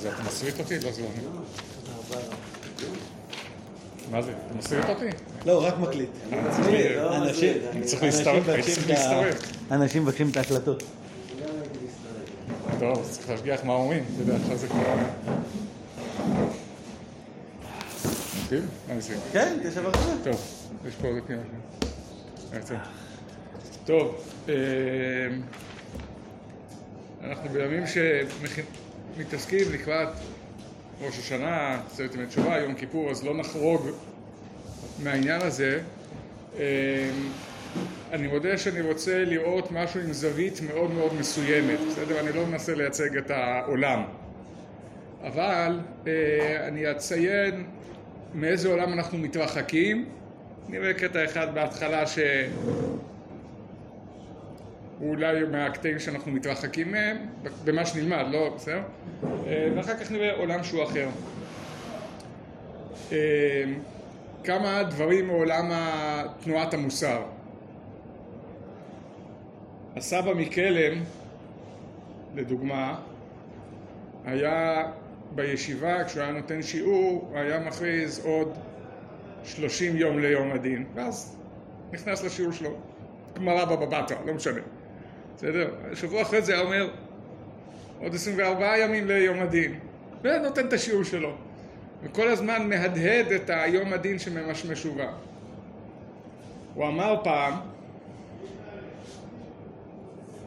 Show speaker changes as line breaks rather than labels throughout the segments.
אז אתה מסריט אותי? לא, זה לא מה זה? אתה מסריט אותי?
לא, רק מקליט.
אני צריך להסתובב, אני.
אנשים מבקשים את ההקלטות.
טוב, צריך להשגיח מה אומרים, אתה יודע, עכשיו זה כבר... ניסים?
כן, תשב אחריו.
טוב, יש פה עוד. יצא. טוב, אה, אנחנו בימים שמתעסקים לקראת ראש השנה, צוות ימי תשובה, יום כיפור, אז לא נחרוג מהעניין הזה. אה, אני מודה שאני רוצה לראות משהו עם זווית מאוד מאוד מסוימת, בסדר? אני לא מנסה לייצג את העולם. אבל אה, אני אציין מאיזה עולם אנחנו מתרחקים. נראה קטע אחד בהתחלה שהוא אולי מהקטעים שאנחנו מתרחקים מהם, במה שנלמד, לא, בסדר? אה, ואחר כך נראה עולם שהוא אחר. אה, כמה דברים מעולם תנועת המוסר. הסבא מקלם, לדוגמה, היה בישיבה, כשהוא היה נותן שיעור, הוא היה מכריז עוד 30 יום ליום הדין, ואז נכנס לשיעור שלו. גמרא בבא בתרא, לא משנה. בסדר? שבוע אחרי זה היה אומר, עוד 24 ימים ליום הדין, ונותן את השיעור שלו. וכל הזמן מהדהד את היום הדין שממשמש ובא. הוא אמר פעם,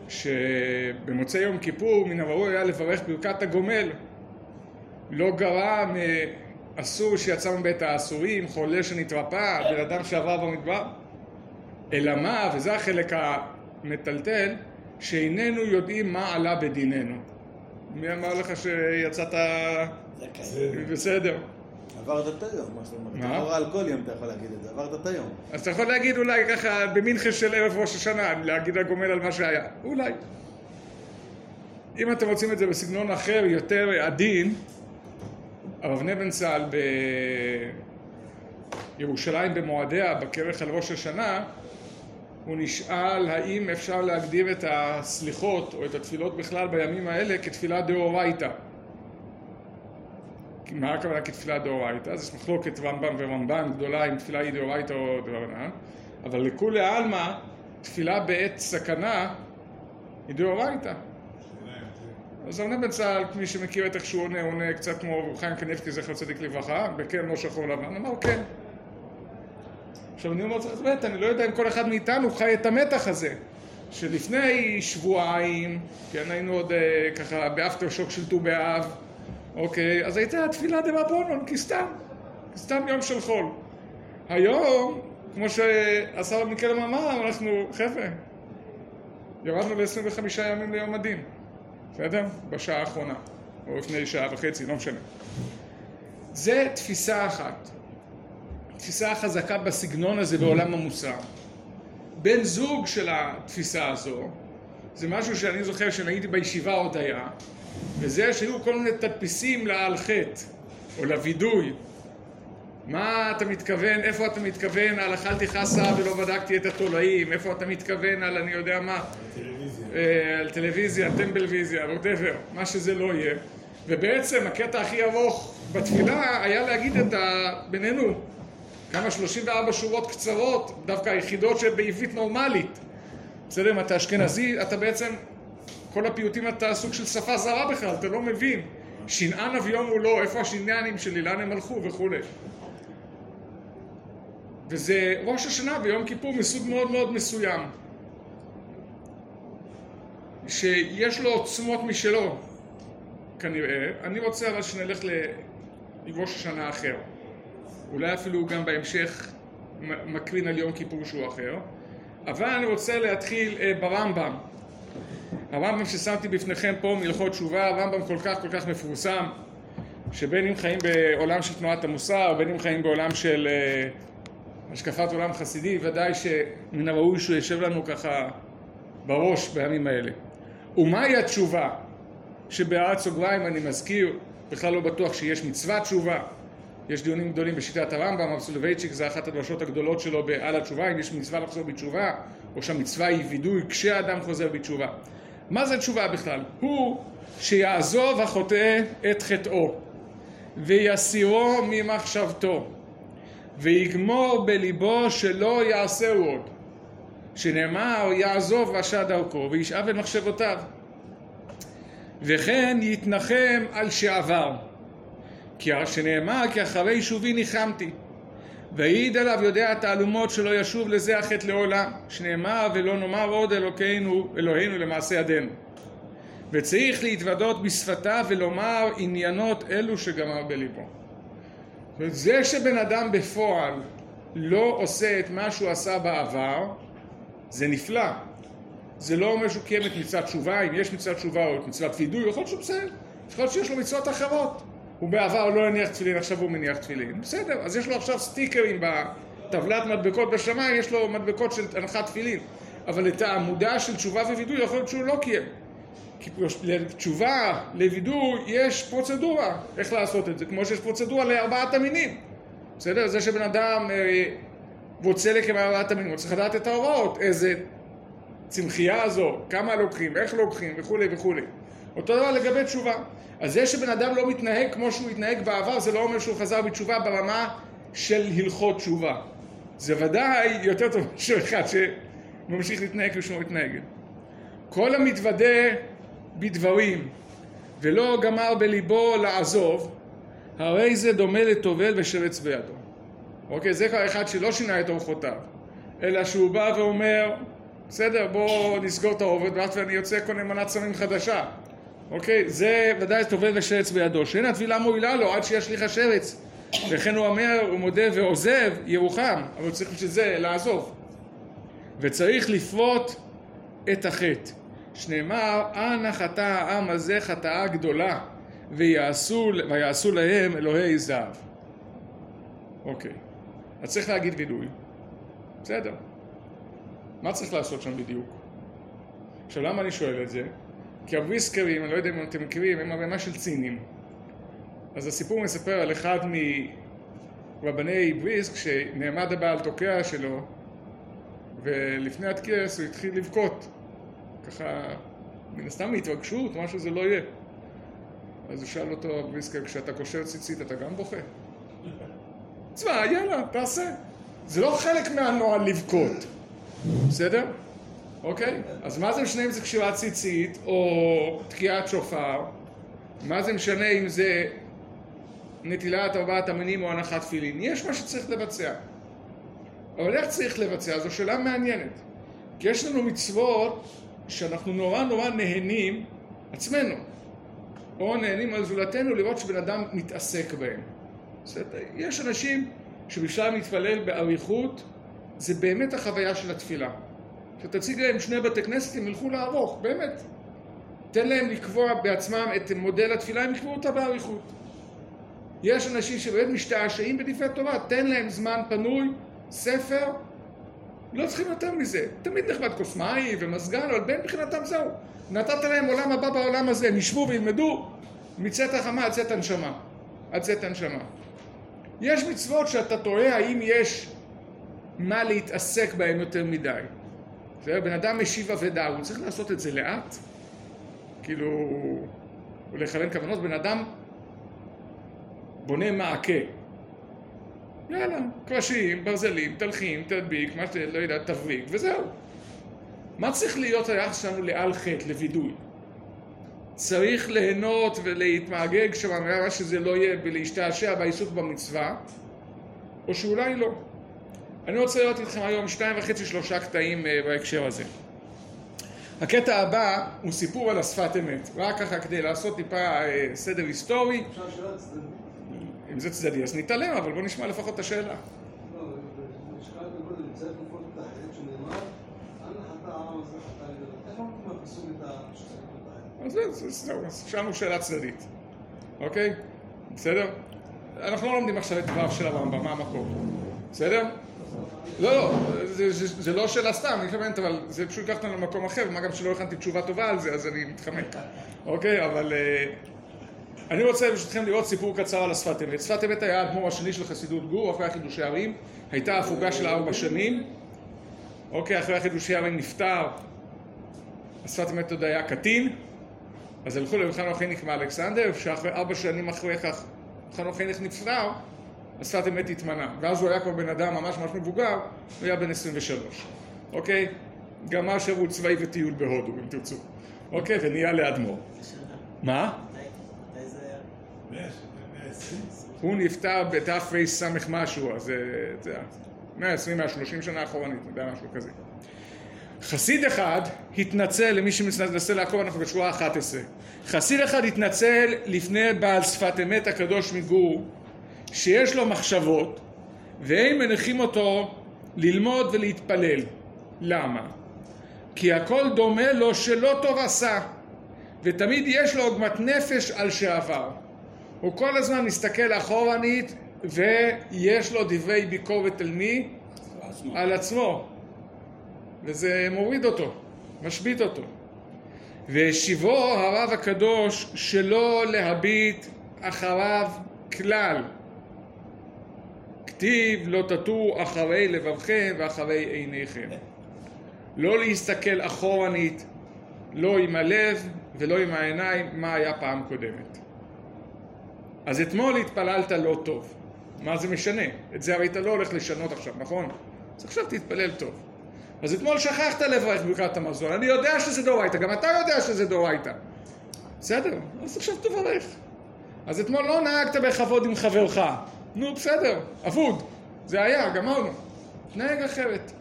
שבמוצאי יום כיפור מן הראוי היה לברך ברכת הגומל. לא גרע מאסור שיצא מבית האסורים, חולה שנתרפא, בן אדם שעבר במדבר. אלא מה, וזה החלק המטלטל, שאיננו יודעים מה עלה בדיננו. מי אמר לך שיצאת
כזה.
בסדר?
עברת את היום, מה אומרת?
מה?
לכאורה על כל יום אתה יכול להגיד את זה, עברת את היום.
אז אתה יכול להגיד אולי ככה במינכה של ערב ראש השנה, להגיד הגומל על מה שהיה. אולי. אם אתם רוצים את זה בסגנון אחר, יותר עדין, הרב נבנצל בירושלים במועדיה, בכרך על ראש השנה, הוא נשאל האם אפשר להגדיר את הסליחות או את התפילות בכלל בימים האלה כתפילה דאורייתא. מה הכוונה כתפילה דאורייתא? אז יש מחלוקת רמב"ם ורמב"ן גדולה אם תפילה היא דאורייתא או דאורייתא, אבל לכולי עלמא, תפילה בעת סכנה היא דאורייתא. אז הרב נבנצל, מי שמכיר את איך שהוא עונה, עונה קצת כמו חיים קניבסקי, זכר צדיק לברכה, בכן לא שחור לבן, אמר כן. עכשיו אני אומר, אז באמת, אני לא יודע אם כל אחד מאיתנו חי את המתח הזה, שלפני שבועיים, כן, היינו עוד אה, ככה באפטר שוק של ט"ו באב, אוקיי, אז הייתה תפילה דרבנון, כי סתם, כי סתם יום של חול. היום, כמו שהשר מקלם אמר, אנחנו, חבר'ה, ירדנו ל-25 ימים ליום הדין, בסדר? בשעה האחרונה, או לפני שעה וחצי, לא משנה. זה תפיסה אחת. תפיסה חזקה בסגנון הזה בעולם המוסר. בן זוג של התפיסה הזו, זה משהו שאני זוכר כשהייתי בישיבה עוד היה, וזה שהיו כל מיני תדפיסים לעל חטא, או לווידוי. מה אתה מתכוון, איפה אתה מתכוון על אכלתי חסה ולא בדקתי את התולעים, איפה אתה מתכוון על אני יודע מה, אה, על טלוויזיה, טמבלוויזיה, ווטאבר, מה שזה לא יהיה. ובעצם הקטע הכי ארוך בתפילה היה להגיד את ה... בינינו, כמה 34 שורות קצרות, דווקא היחידות שבעברית נורמלית. בסדר, אם אתה אשכנזי, אתה בעצם, כל הפיוטים אתה סוג של שפה זרה בכלל, אתה לא מבין. שנען אביום הוא לא, איפה השניינים שלי, לאן הם הלכו וכולי. וזה ראש השנה ויום כיפור מסוג מאוד מאוד מסוים. שיש לו עוצמות משלו, כנראה. אני רוצה אבל שנלך לראש השנה אחר. אולי אפילו גם בהמשך מקרין על יום כיפור שהוא אחר. אבל אני רוצה להתחיל אה, ברמב"ם. הרמב"ם ששמתי בפניכם פה מהלכות תשובה, הרמב"ם כל כך כל כך מפורסם, שבין אם חיים בעולם של תנועת המוסר, בין אם חיים בעולם של אה, השקפת עולם חסידי, ודאי שמן הראוי שהוא יושב לנו ככה בראש בימים האלה. ומהי התשובה? שבהערת סוגריים אני מזכיר, בכלל לא בטוח שיש מצוות תשובה. יש דיונים גדולים בשיטת הרמב"ם, הרב סולובייצ'יק זה אחת הדרשות הגדולות שלו על התשובה, אם יש מצווה לחזור בתשובה, או שהמצווה היא וידוי כשהאדם חוזר בתשובה. מה זה תשובה בכלל? הוא שיעזוב החוטא את חטאו ויסירו ממחשבתו ויגמור בליבו שלא יעשהו עוד שנאמר יעזוב רשע דרכו וישאב את מחשבותיו וכן יתנחם על שעבר כי שנאמר כי אחרי שובי ניחמתי ויעיד עליו יודע התעלומות שלא ישוב לזה החטא לעולם שנאמר ולא נאמר עוד אלוקינו אלוהינו למעשה ידינו וצריך להתוודות בשפתיו ולומר עניינות אלו שגמר בליבו. זה שבן אדם בפועל לא עושה את מה שהוא עשה בעבר, זה נפלא. זה לא אומר שהוא קיים את מצוות תשובה, אם יש מצוות תשובה או את מצוות וידוי, יכול להיות שהוא בסדר. יכול להיות שיש לו מצוות אחרות. הוא בעבר לא הניח תפילין, עכשיו הוא מניח תפילין. בסדר, אז יש לו עכשיו סטיקרים בטבלת מדבקות בשמיים, יש לו מדבקות של הנחת תפילין. אבל את העמודה של תשובה ווידוי יכול להיות שהוא לא קיים. כי לתשובה, לווידוי, יש פרוצדורה איך לעשות את זה, כמו שיש פרוצדורה לארבעת המינים. בסדר? זה שבן אדם אה, רוצה לקיים ארבעת המינים, הוא צריך לדעת את ההוראות, איזה צמחייה זו, כמה לוקחים, איך לוקחים וכולי וכולי. אותו דבר לגבי תשובה. אז זה שבן אדם לא מתנהג כמו שהוא התנהג בעבר, זה לא אומר שהוא חזר בתשובה ברמה של הלכות תשובה. זה ודאי יותר טוב מאשר אחד שממשיך להתנהג כשהוא מתנהג. כל המתוודה בדברים ולא גמר בליבו לעזוב, הרי זה דומה לטובל ושרץ בידו. אוקיי, זה כבר אחד שלא שינה את אורחותיו, אלא שהוא בא ואומר, בסדר, בוא נסגור את העובד, ואז אני יוצא קונה מנת סמים חדשה. אוקיי, זה ודאי טובל ושרץ בידו, שאין הטבילה מועילה לו עד שישליך השרץ. וכן הוא אומר, הוא מודה ועוזב ירוחם, אבל צריך בשביל זה לעזוב. וצריך לפרוט את החטא. שנאמר, אנא חטא העם הזה חטאה גדולה, ויעשו, ויעשו להם אלוהי זהב. אוקיי, אז צריך להגיד וידוי. בסדר. מה צריך לעשות שם בדיוק? עכשיו, למה אני שואל את זה? כי הבריסקרים, אני לא יודע אם אתם מכירים, הם ערימה של צינים. אז הסיפור מספר על אחד מרבני בריסק שנעמד הבעל תוקע שלו ולפני הטקס הוא התחיל לבכות ככה, מן הסתם מהתרגשות, משהו זה לא יהיה. אז הוא שאל אותו הבריסקר, כשאתה קושר ציצית אתה גם בוכה? תשמע, יאללה, תעשה. זה לא חלק מהנוהל לבכות, בסדר? אוקיי? אז מה זה משנה אם זה קשירת ציצית או תקיעת שופר? מה זה משנה אם זה נטילת ארבעת המינים או הנחת תפילין? יש מה שצריך לבצע. אבל איך צריך לבצע? זו שאלה מעניינת. כי יש לנו מצוות שאנחנו נורא נורא נהנים עצמנו, או נהנים על זולתנו לראות שבן אדם מתעסק בהם. יש אנשים שבשלב מתפלל באריכות, זה באמת החוויה של התפילה. כשתציג להם שני בתי כנסת, הם ילכו לערוך, באמת. תן להם לקבוע בעצמם את מודל התפילה, הם יקבעו אותה באריכות. יש אנשים שבאמת משתעשעים בדברי תורה, תן להם זמן פנוי, ספר, לא צריכים יותר מזה. תמיד נחמד כוס מים ומזגן, אבל בין מבחינתם זהו. נתת להם עולם הבא בעולם הזה, הם ישבו וילמדו מצאת החמה עד צאת הנשמה. עד צאת הנשמה. יש מצוות שאתה תוהה האם יש מה להתעסק בהם יותר מדי. בן אדם משיב אבדה, הוא צריך לעשות את זה לאט, כאילו, לכוון כוונות, בן אדם בונה מעקה. יאללה, קרשים, ברזלים, תלחים, תדביק, מה שאתה לא יודע, תבריק, וזהו. מה צריך להיות היחס שלנו לעל חטא, לווידוי? צריך ליהנות ולהתמעגג שם, שזה לא יהיה, ולהשתעשע בעיסוק במצווה, או שאולי לא. אני רוצה לראות איתכם היום שתיים וחצי שלושה קטעים אה, בהקשר הזה. הקטע הבא הוא סיפור על השפת אמת, רק ככה כדי לעשות טיפה אה, סדר היסטורי. אם זה צדדי אז נתעלם, אבל בואו נשמע לפחות את השאלה. אז זהו, שאלנו שאלה צדדית, אוקיי? בסדר? אנחנו לא לומדים עכשיו את דבריו של הרמב"ם, מה המקום? בסדר? לא, לא, זה לא שאלה סתם, אני מתכוונת, אבל זה פשוט לקחת אותנו למקום אחר, מה גם שלא הכנתי תשובה טובה על זה, אז אני מתחמק. אוקיי, אבל... אה, אני רוצה ברשותכם לראות סיפור קצר על השפת אמת. שפת אמת היה האדמו"ר השני של חסידות גור, אחרי החידושי ערים. הייתה הפוגה של ארבע שנים. אוקיי, אחרי החידושי ערים נפטר השפת אמת עוד היה קטין, אז הלכו חנוך חיניק מאלכסנדר, שאחרי ארבע שנים אחרי כך חנוך חיניק נפטר, השפת אמת התמנה. ואז הוא היה כבר בן אדם ממש ממש מבוגר, הוא היה בן 23. אוקיי? גמר שירות צבאי וטיול בהודו, אם תרצו. אוקיי? ונהיה לאדמו"ר. מה? הוא נפטר בתרס"א משהו, אז אה, זה היה 120, 130 שנה אחורנית, אני יודע, משהו כזה. חסיד אחד התנצל, למי שמנסה לעקוב, אנחנו בשורה 11. חסיד אחד התנצל לפני בעל שפת אמת הקדוש מגור, שיש לו מחשבות, והם מניחים אותו ללמוד ולהתפלל. למה? כי הכל דומה לו שלא טוב עשה, ותמיד יש לו עוגמת נפש על שעבר. הוא כל הזמן מסתכל אחורנית, ויש לו דברי ביקורת על מי? על עצמו. וזה מוריד אותו, משבית אותו. והשיבו הרב הקדוש שלא להביט אחריו כלל. כתיב לא תטו אחרי לבבכם ואחרי עיניכם. לא להסתכל אחורנית, לא עם הלב ולא עם העיניים, מה היה פעם קודמת. אז אתמול התפללת לא טוב. מה זה משנה? את זה הרי אתה לא הולך לשנות עכשיו, נכון? אז עכשיו תתפלל טוב. אז אתמול שכחת לברך ברכת המזון. אני יודע שזה דאורייתא, גם אתה יודע שזה דאורייתא. בסדר, אז עכשיו תברך. אז אתמול לא נהגת בכבוד עם חברך. נו, בסדר, אבוד. זה היה, גמרנו. תנהג אחרת.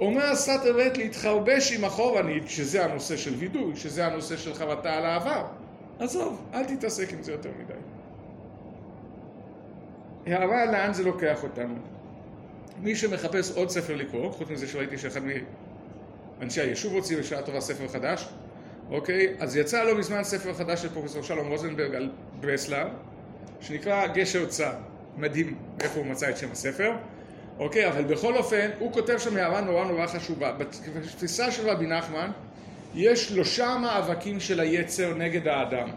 אומר סתר בית להתחרבש עם אחורנית, שזה הנושא של וידוי, שזה הנושא של חרטה על העבר. עזוב, אל תתעסק עם זה יותר מדי. הערה לאן זה לוקח אותנו. מי שמחפש עוד ספר לקרוא, חוץ מזה שראיתי שאחד מאנשי היישוב הוציא בשעה טובה ספר חדש, אוקיי? אז יצא לא מזמן ספר חדש של פרופסור שלום רוזנברג על ברסלב, שנקרא גשר צר. מדהים מאיפה הוא מצא את שם הספר. אוקיי, אבל בכל אופן, הוא כותב שם הערה נורא נורא חשובה. בתפיסה של רבי נחמן, יש שלושה מאבקים של היצר נגד האדם.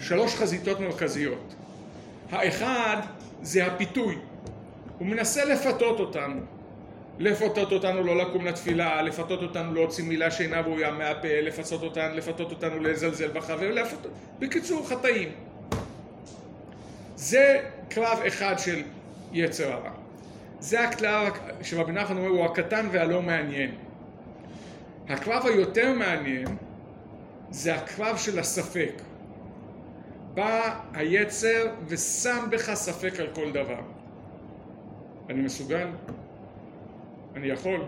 שלוש חזיתות מרכזיות. האחד זה הפיתוי. הוא מנסה לפתות אותנו. לפתות אותנו לא לקום לתפילה, לפתות אותנו להוציא מילה שאינה ראויה מהפה, לפצות אותנו, לפתות אותנו לזלזל בחבר, לפתות... בקיצור, חטאים. זה קרב אחד של יצר הרע. זה הקרב שרבי נחמן אומר הוא הקטן והלא מעניין. הקרב היותר מעניין זה הקרב של הספק. בא היצר ושם בך ספק על כל דבר. אני מסוגל? אני יכול?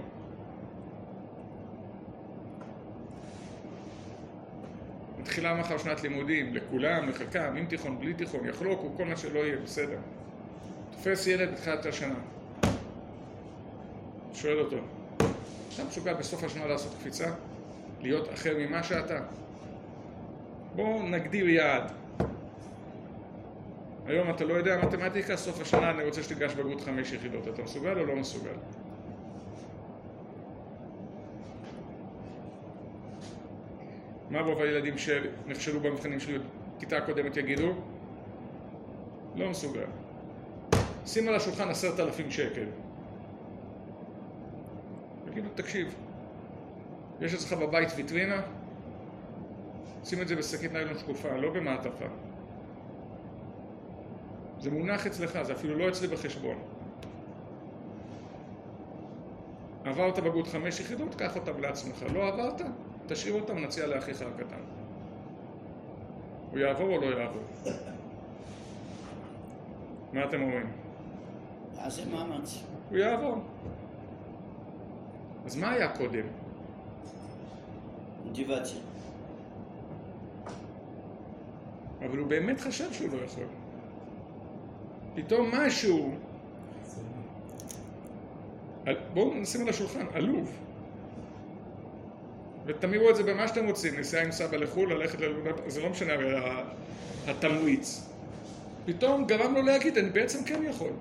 מתחילה מחר שנת לימודים, לכולם, לחלקם, עם תיכון, בלי תיכון, יחלוקו, כל מה שלא יהיה, בסדר. תופס ילד בתחילת השנה, שואל אותו, אתה מסוגל בסוף השנה לעשות קפיצה? להיות אחר ממה שאתה? בואו נגדיר יעד. היום אתה לא יודע מתמטיקה, סוף השנה אני רוצה שתיגש בגרות חמש יחידות. אתה מסוגל או לא מסוגל? מה רוב הילדים שנכשלו במבחנים של כיתה הקודמת יגידו? לא מסוגל. שים על השולחן עשרת אלפים שקל. תגידו, תקשיב, יש אצלך בבית ויטרינה? שים את זה בשקית ניילון שקופה, לא במעטפה. זה מונח אצלך, זה אפילו לא אצלי בחשבון. עברת בגרות חמש יחידות, קח אותם לעצמך. לא עברת, תשאיר אותם, נציע לאחיך הקטן. הוא יעבור או לא יעבור? מה אתם אומרים?
תעשה מאמץ.
הוא יעבור. אז מה היה קודם?
מוטיבציה.
אבל הוא באמת חשב שהוא לא יכול. פתאום משהו, בואו נשים על השולחן, עלוב. ותמירו את זה במה שאתם רוצים, נסיעה עם סבא לחו"ל, ללכת ללמוד, זה לא משנה הרי התמריץ. פתאום גרם לו להגיד, אני בעצם כן יכול.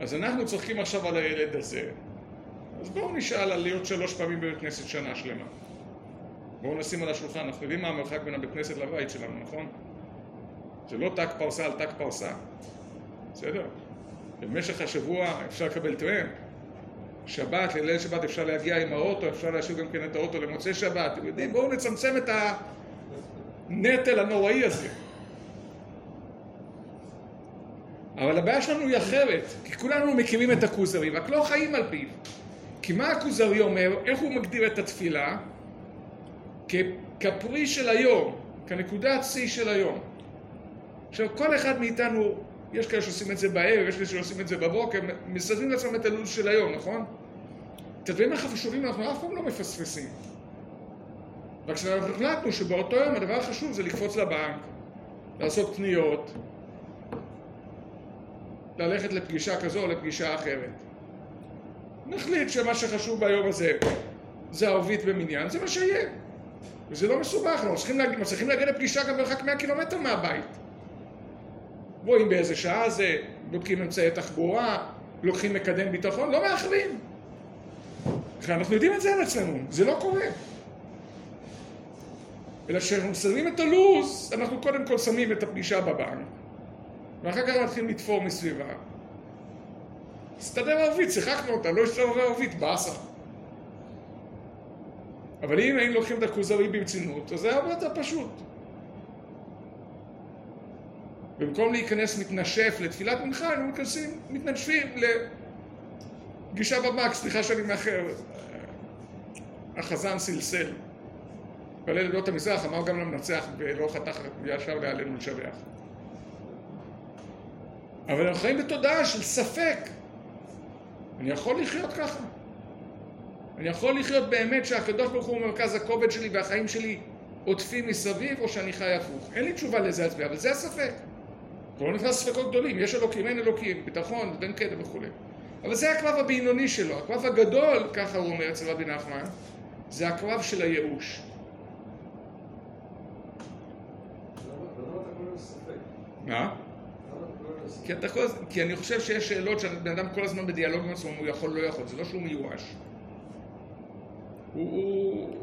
אז אנחנו צוחקים עכשיו על הילד הזה, אז בואו נשאל על להיות שלוש פעמים בבית כנסת שנה שלמה. בואו נשים על השולחן, אנחנו יודעים מה המרחק בין הבית כנסת לבית שלנו, נכון? זה לא ת"ק פרסה על ת"ק פרסה, בסדר? במשך השבוע אפשר לקבל טרמפ, שבת, לליל שבת אפשר להגיע עם האוטו, אפשר להשאיר גם כן את האוטו למוצאי שבת, אתם יודעים, בואו נצמצם את הנטל הנוראי הזה. אבל הבעיה שלנו היא אחרת, כי כולנו מכירים את הכוזרי, רק לא חיים על פיו. כי מה הכוזרי אומר, איך הוא מגדיר את התפילה? כפרי של היום, כנקודת שיא של היום. עכשיו, כל אחד מאיתנו, יש כאלה שעושים את זה בערב, יש כאלה שעושים את זה בבוקר, מסדרים לעצמם את הלו"ז של היום, נכון? את הדברים החשובים אנחנו אף פעם לא מפספסים. רק כשאנחנו החלטנו שבאותו יום הדבר החשוב זה לקפוץ לבנק, לעשות קניות, ללכת לפגישה כזו או לפגישה אחרת. נחליט שמה שחשוב ביום הזה זה הערבית במניין, זה מה שיהיה. וזה לא מסובך, אנחנו צריכים להגיע לפגישה גם במרחק 100 קילומטר מהבית. רואים באיזה שעה זה, בודקים אמצעי תחבורה, לוקחים מקדם ביטחון, לא מאחרים. אנחנו יודעים את זה על עצמנו, זה לא קורה. אלא כשאנחנו מסיימים את הלו"ז, אנחנו קודם כל שמים את הפגישה בבנק, ואחר כך מתחילים לתפור מסביבה. הסתדר ערבית, שיחקנו אותה, לא הסתדר ערבית, באסה. אבל אם היינו לוקחים את הכוזרי ברצינות, אז זה היה הרבה יותר פשוט. במקום להיכנס מתנשף לתפילת מנחה, היינו מכנסים, מתנשפים לפגישה בבנק, סליחה שאני מאחר. החזן סלסל. בעלי לידות המזרח אמר גם למנצח ולא חתך וישר לעלינו לשבח. אבל אנחנו חיים בתודעה של ספק. אני יכול לחיות ככה. אני יכול לחיות באמת שהקדוש ברוך הוא מרכז הכובד שלי והחיים שלי עוטפים מסביב, או שאני חי הפוך. אין לי תשובה לזה עצמי, אבל זה הספק. כבר לא נכנס ספקות גדולים, יש אלוקים, אין אלוקים, ביטחון, בן קדם וכולי. אבל זה הקרב הבינוני שלו, הקרב הגדול, ככה הוא אומר אצל רבי נחמן, זה הקרב של הייאוש. מה? כי, אתה כל, כי אני חושב שיש שאלות שבן אדם כל הזמן בדיאלוג עם עצמו, הוא יכול, לא יכול, זה לא שהוא מיואש. הוא, הוא,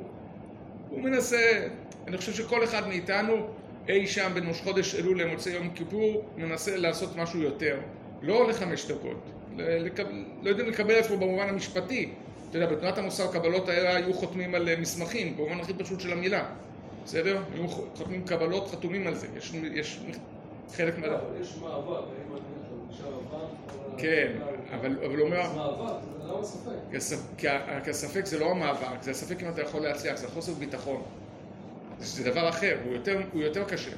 הוא מנסה, אני חושב שכל אחד מאיתנו אי שם בין ראש חודש אלול למוצאי יום כיפור מנסה לעשות משהו יותר, לא לחמש דקות, לקב, לא יודעים לקבל עצמו במובן המשפטי. אתה יודע, בתנועת המוסר קבלות האלה היו חותמים על מסמכים, במובן הכי פשוט של המילה, בסדר? היו חותמים קבלות, חתומים על זה, יש, יש חלק מה...
יש מאבק, נשאר הבנק?
כן, אבל הוא אומר...
אז מאבק, זה למה ספק?
כי הספק זה לא המאבק, זה הספק אם אתה יכול להצליח, זה חוסר ביטחון. זה דבר אחר, הוא יותר, הוא יותר קשה.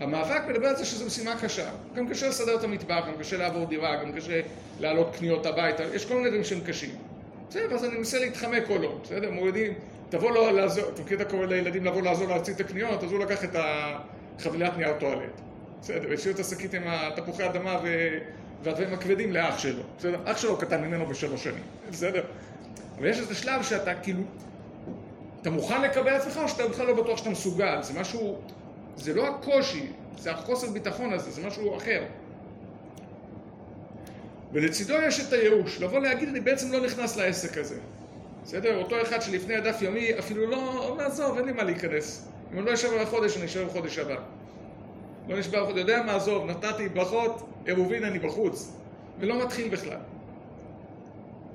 המאבק מדבר על זה שזו משימה קשה. גם קשה לסדר את המטבח, גם קשה לעבור דירה, גם קשה להעלות קניות הביתה, יש כל מיני דברים שהם קשים. בסדר, אז אני מנסה להתחמק או לא, בסדר? מורידים, תבוא לו לעזור, אתה מכיר את הקורא לילדים לבוא לעזור להציג את הקניות, אז הוא לקח את החבילת נייר טואלט. בסדר, השאיר את השקית עם התפוחי אדמה ו... והדברים הכבדים לאח שלו. בסדר? אח שלו קטן ממנו בשלוש שנים. בסדר? אבל יש איזה שלב שאתה כאילו... אתה מוכן לקבל עצמך או שאתה בכלל לא בטוח שאתה מסוגל? זה משהו... זה לא הקושי, זה החוסר ביטחון הזה, זה משהו אחר. ולצידו יש את הייאוש, לבוא להגיד אני בעצם לא נכנס לעסק הזה. בסדר? אותו אחד שלפני הדף יומי אפילו לא, אומר עזוב, אין לי מה להיכנס. אם אני לא אשב על החודש, אני אשב בחודש הבא. לא נשבע בחודש, יודע מה, עזוב, נתתי ברכות, עירובין אני בחוץ. ולא מתחיל בכלל.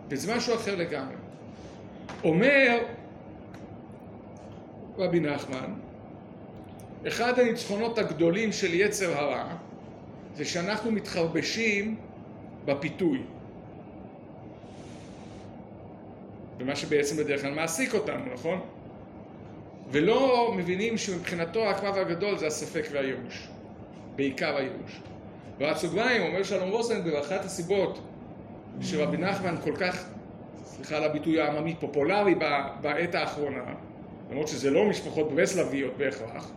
וזה משהו אחר לגמרי. אומר רבי נחמן, אחד הניצחונות הגדולים של יצר הרע זה שאנחנו מתחרבשים בפיתוי. במה שבעצם בדרך כלל מעסיק אותנו, נכון? ולא מבינים שמבחינתו הקרב הגדול זה הספק והייאוש. בעיקר הייאוש. ועד סוגריים אומר שלום רוסנברג, אחת הסיבות שרבי נחמן כל כך, סליחה על הביטוי העממי, פופולרי בעת האחרונה, למרות שזה לא משפחות ברסלביות בהכרח,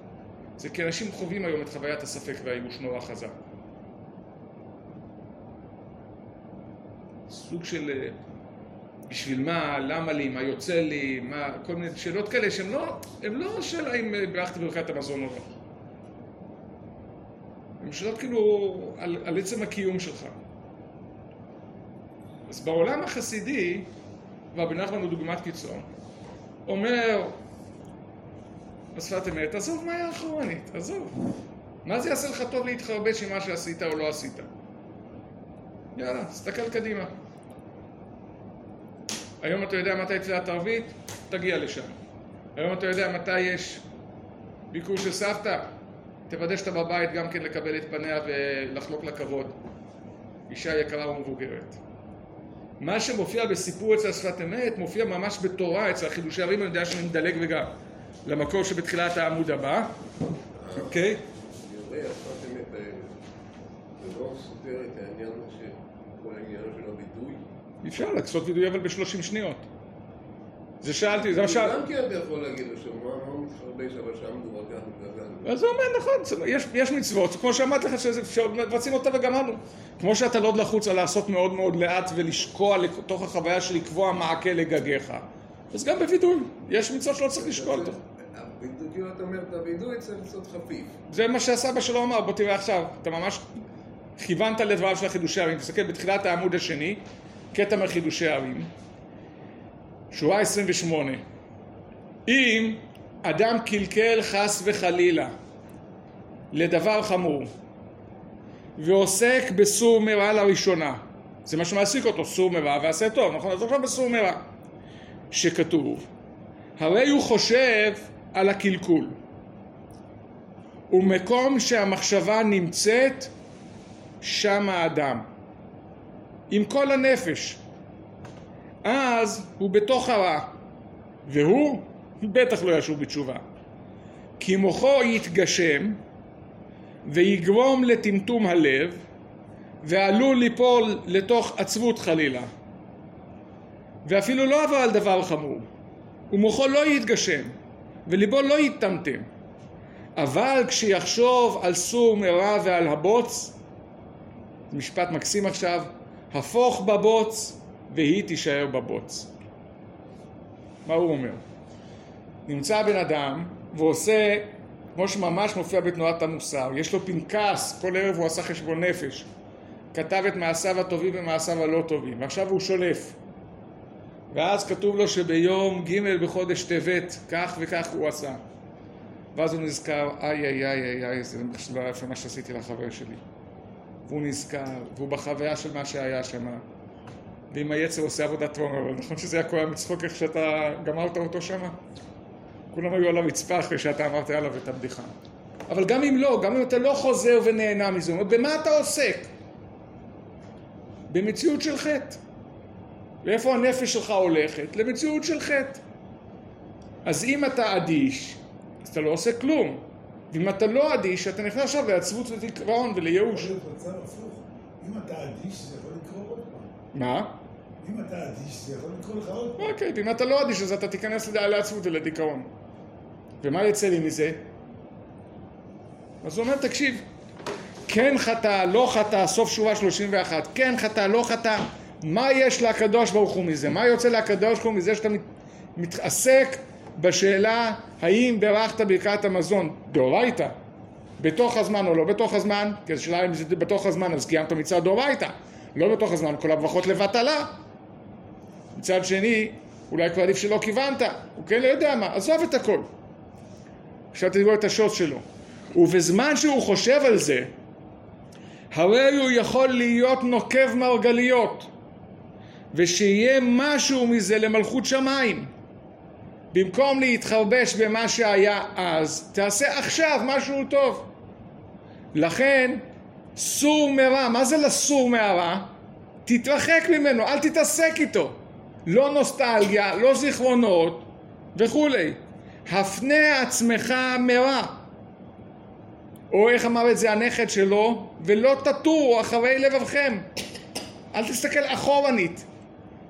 זה כי אנשים חווים היום את חוויית הספק והייאוש נורא חזק. סוג של אה, בשביל מה, למה לי, מה יוצא לי, מה, כל מיני שאלות כאלה שהן לא, לא שאלה אם אה, בירכתי ברכת המזון או לא. הן שאלות כאילו על, על עצם הקיום שלך. אז בעולם החסידי, רבי נחמן הוא דוגמת קיצון, אומר בשפת אמת, עזוב מה היה אחרונית, עזוב. מה זה יעשה לך טוב להתחרבש עם מה שעשית או לא עשית? יאללה, תסתכל קדימה. היום אתה יודע מתי תפילת ערבית? תגיע לשם. היום אתה יודע מתי יש ביקור של סבתא? תוודא שאתה בבית גם כן לקבל את פניה ולחלוק לה כבוד. אישה יקרה ומבוגרת. מה שמופיע בסיפור אצל שפת אמת, מופיע ממש בתורה אצל החידושי ערים, אני יודע שאני מדלג וגם למקור שבתחילת העמוד הבא, אוקיי?
זה לא?
אפשר לעשות וידוי אבל בשלושים שניות. זה שאלתי, זה מה שאלתי.
גם כן אתה יכול להגיד לו שם, מה מתחרבש, אבל שם ככה וככה.
אז זה אומר, נכון, יש, מצוות, כמו שאמרתי לך, שמבצעים אותה וגמרנו. כמו שאתה לא לחוץ על לעשות מאוד מאוד לאט ולשקוע לתוך החוויה של לקבוע מעקה לגגיך. אז גם בווידוי, יש מצוות שלא צריך לשקוע אותו.
את צריך לעשות חפיף.
זה מה שהסבא שלו אמר, בוא תראה עכשיו, אתה ממש כיוונת לדבריו של החידושי הערים, תסתכל בתחילת העמוד השני, קטע מחידושי הערים, שורה 28. אם אדם קלקל חס וחלילה לדבר חמור ועוסק בסור מרע לראשונה, זה מה שמעסיק אותו, סור מרע ועשה טוב, נכון? אז עכשיו בסור מרע, שכתוב, הרי הוא חושב על הקלקול. ומקום שהמחשבה נמצאת, שם האדם. עם כל הנפש. אז הוא בתוך הרע, והוא בטח לא ישוב בתשובה. כי מוחו יתגשם ויגרום לטמטום הלב ועלול ליפול לתוך עצבות חלילה. ואפילו לא עבר על דבר חמור, ומוחו לא יתגשם וליבו לא יטמטם. אבל כשיחשוב על סור מרע ועל הבוץ, משפט מקסים עכשיו, הפוך בבוץ והיא תישאר בבוץ. מה הוא אומר? נמצא בן אדם ועושה, כמו שממש מופיע בתנועת המוסר, יש לו פנקס, כל ערב הוא עשה חשבון נפש, כתב את מעשיו הטובים ומעשיו הלא טובים, ועכשיו הוא שולף. ואז כתוב לו שביום ג' בחודש טבת, כך וכך הוא עשה. ואז הוא נזכר, איי איי איי איי איי, זה לא יפה מה שעשיתי לחבר שלי. והוא נזכר, והוא בחוויה של מה שהיה שם. ואם היצר עושה עבודת תום, אבל נכון שזה היה קורה מצחוק איך שאתה גמרת אותו שם? כולם היו על הרצפה אחרי שאתה אמרת עליו את הבדיחה. אבל גם אם לא, גם אם אתה לא חוזר ונהנה מזה, במה אתה עוסק? במציאות של חטא. לאיפה הנפש שלך הולכת? למציאות של חטא. אז אם אתה אדיש, אז אתה לא עושה כלום. ואם אתה לא אדיש, אתה נכנס עכשיו לעצבות ולדיכאון ולייאוש.
יכול להיות מצב הפוך. אם אתה אדיש, זה יכול לקרות עוד פעם.
מה?
אם אתה אדיש, זה יכול לקרות לך עוד פעם.
אוקיי, ואם אתה לא אדיש, אז אתה תיכנס לעצבות ולדיכאון. ומה יצא לי מזה? אז הוא אומר, תקשיב, כן חטא, לא חטא, סוף שורה 31, כן חטא, לא חטא, מה יש לקדוש ברוך הוא מזה? מה יוצא לקדוש ברוך הוא מזה שאתה מת, מתעסק בשאלה האם בירכת ברכת המזון דאורייתא, בתוך הזמן או לא בתוך הזמן? כי השאלה אם זה בתוך הזמן אז קיימת מצוות דאורייתא, לא בתוך הזמן, כל הברכות לבטלה. מצד שני, אולי כבר עדיף שלא כיוונת, הוא כן לא יודע מה, עזוב את הכל. עכשיו תראו את השוט שלו. ובזמן שהוא חושב על זה, הרי הוא יכול להיות נוקב מרגליות, ושיהיה משהו מזה למלכות שמיים. במקום להתחרבש במה שהיה אז, תעשה עכשיו משהו טוב. לכן, סור מרע, מה זה לסור מהרע? תתרחק ממנו, אל תתעסק איתו. לא נוסטלגיה, לא זיכרונות וכולי. הפנה עצמך מרע. או איך אמר את זה הנכד שלו, ולא תטורו אחרי לבבכם. אל תסתכל אחורנית.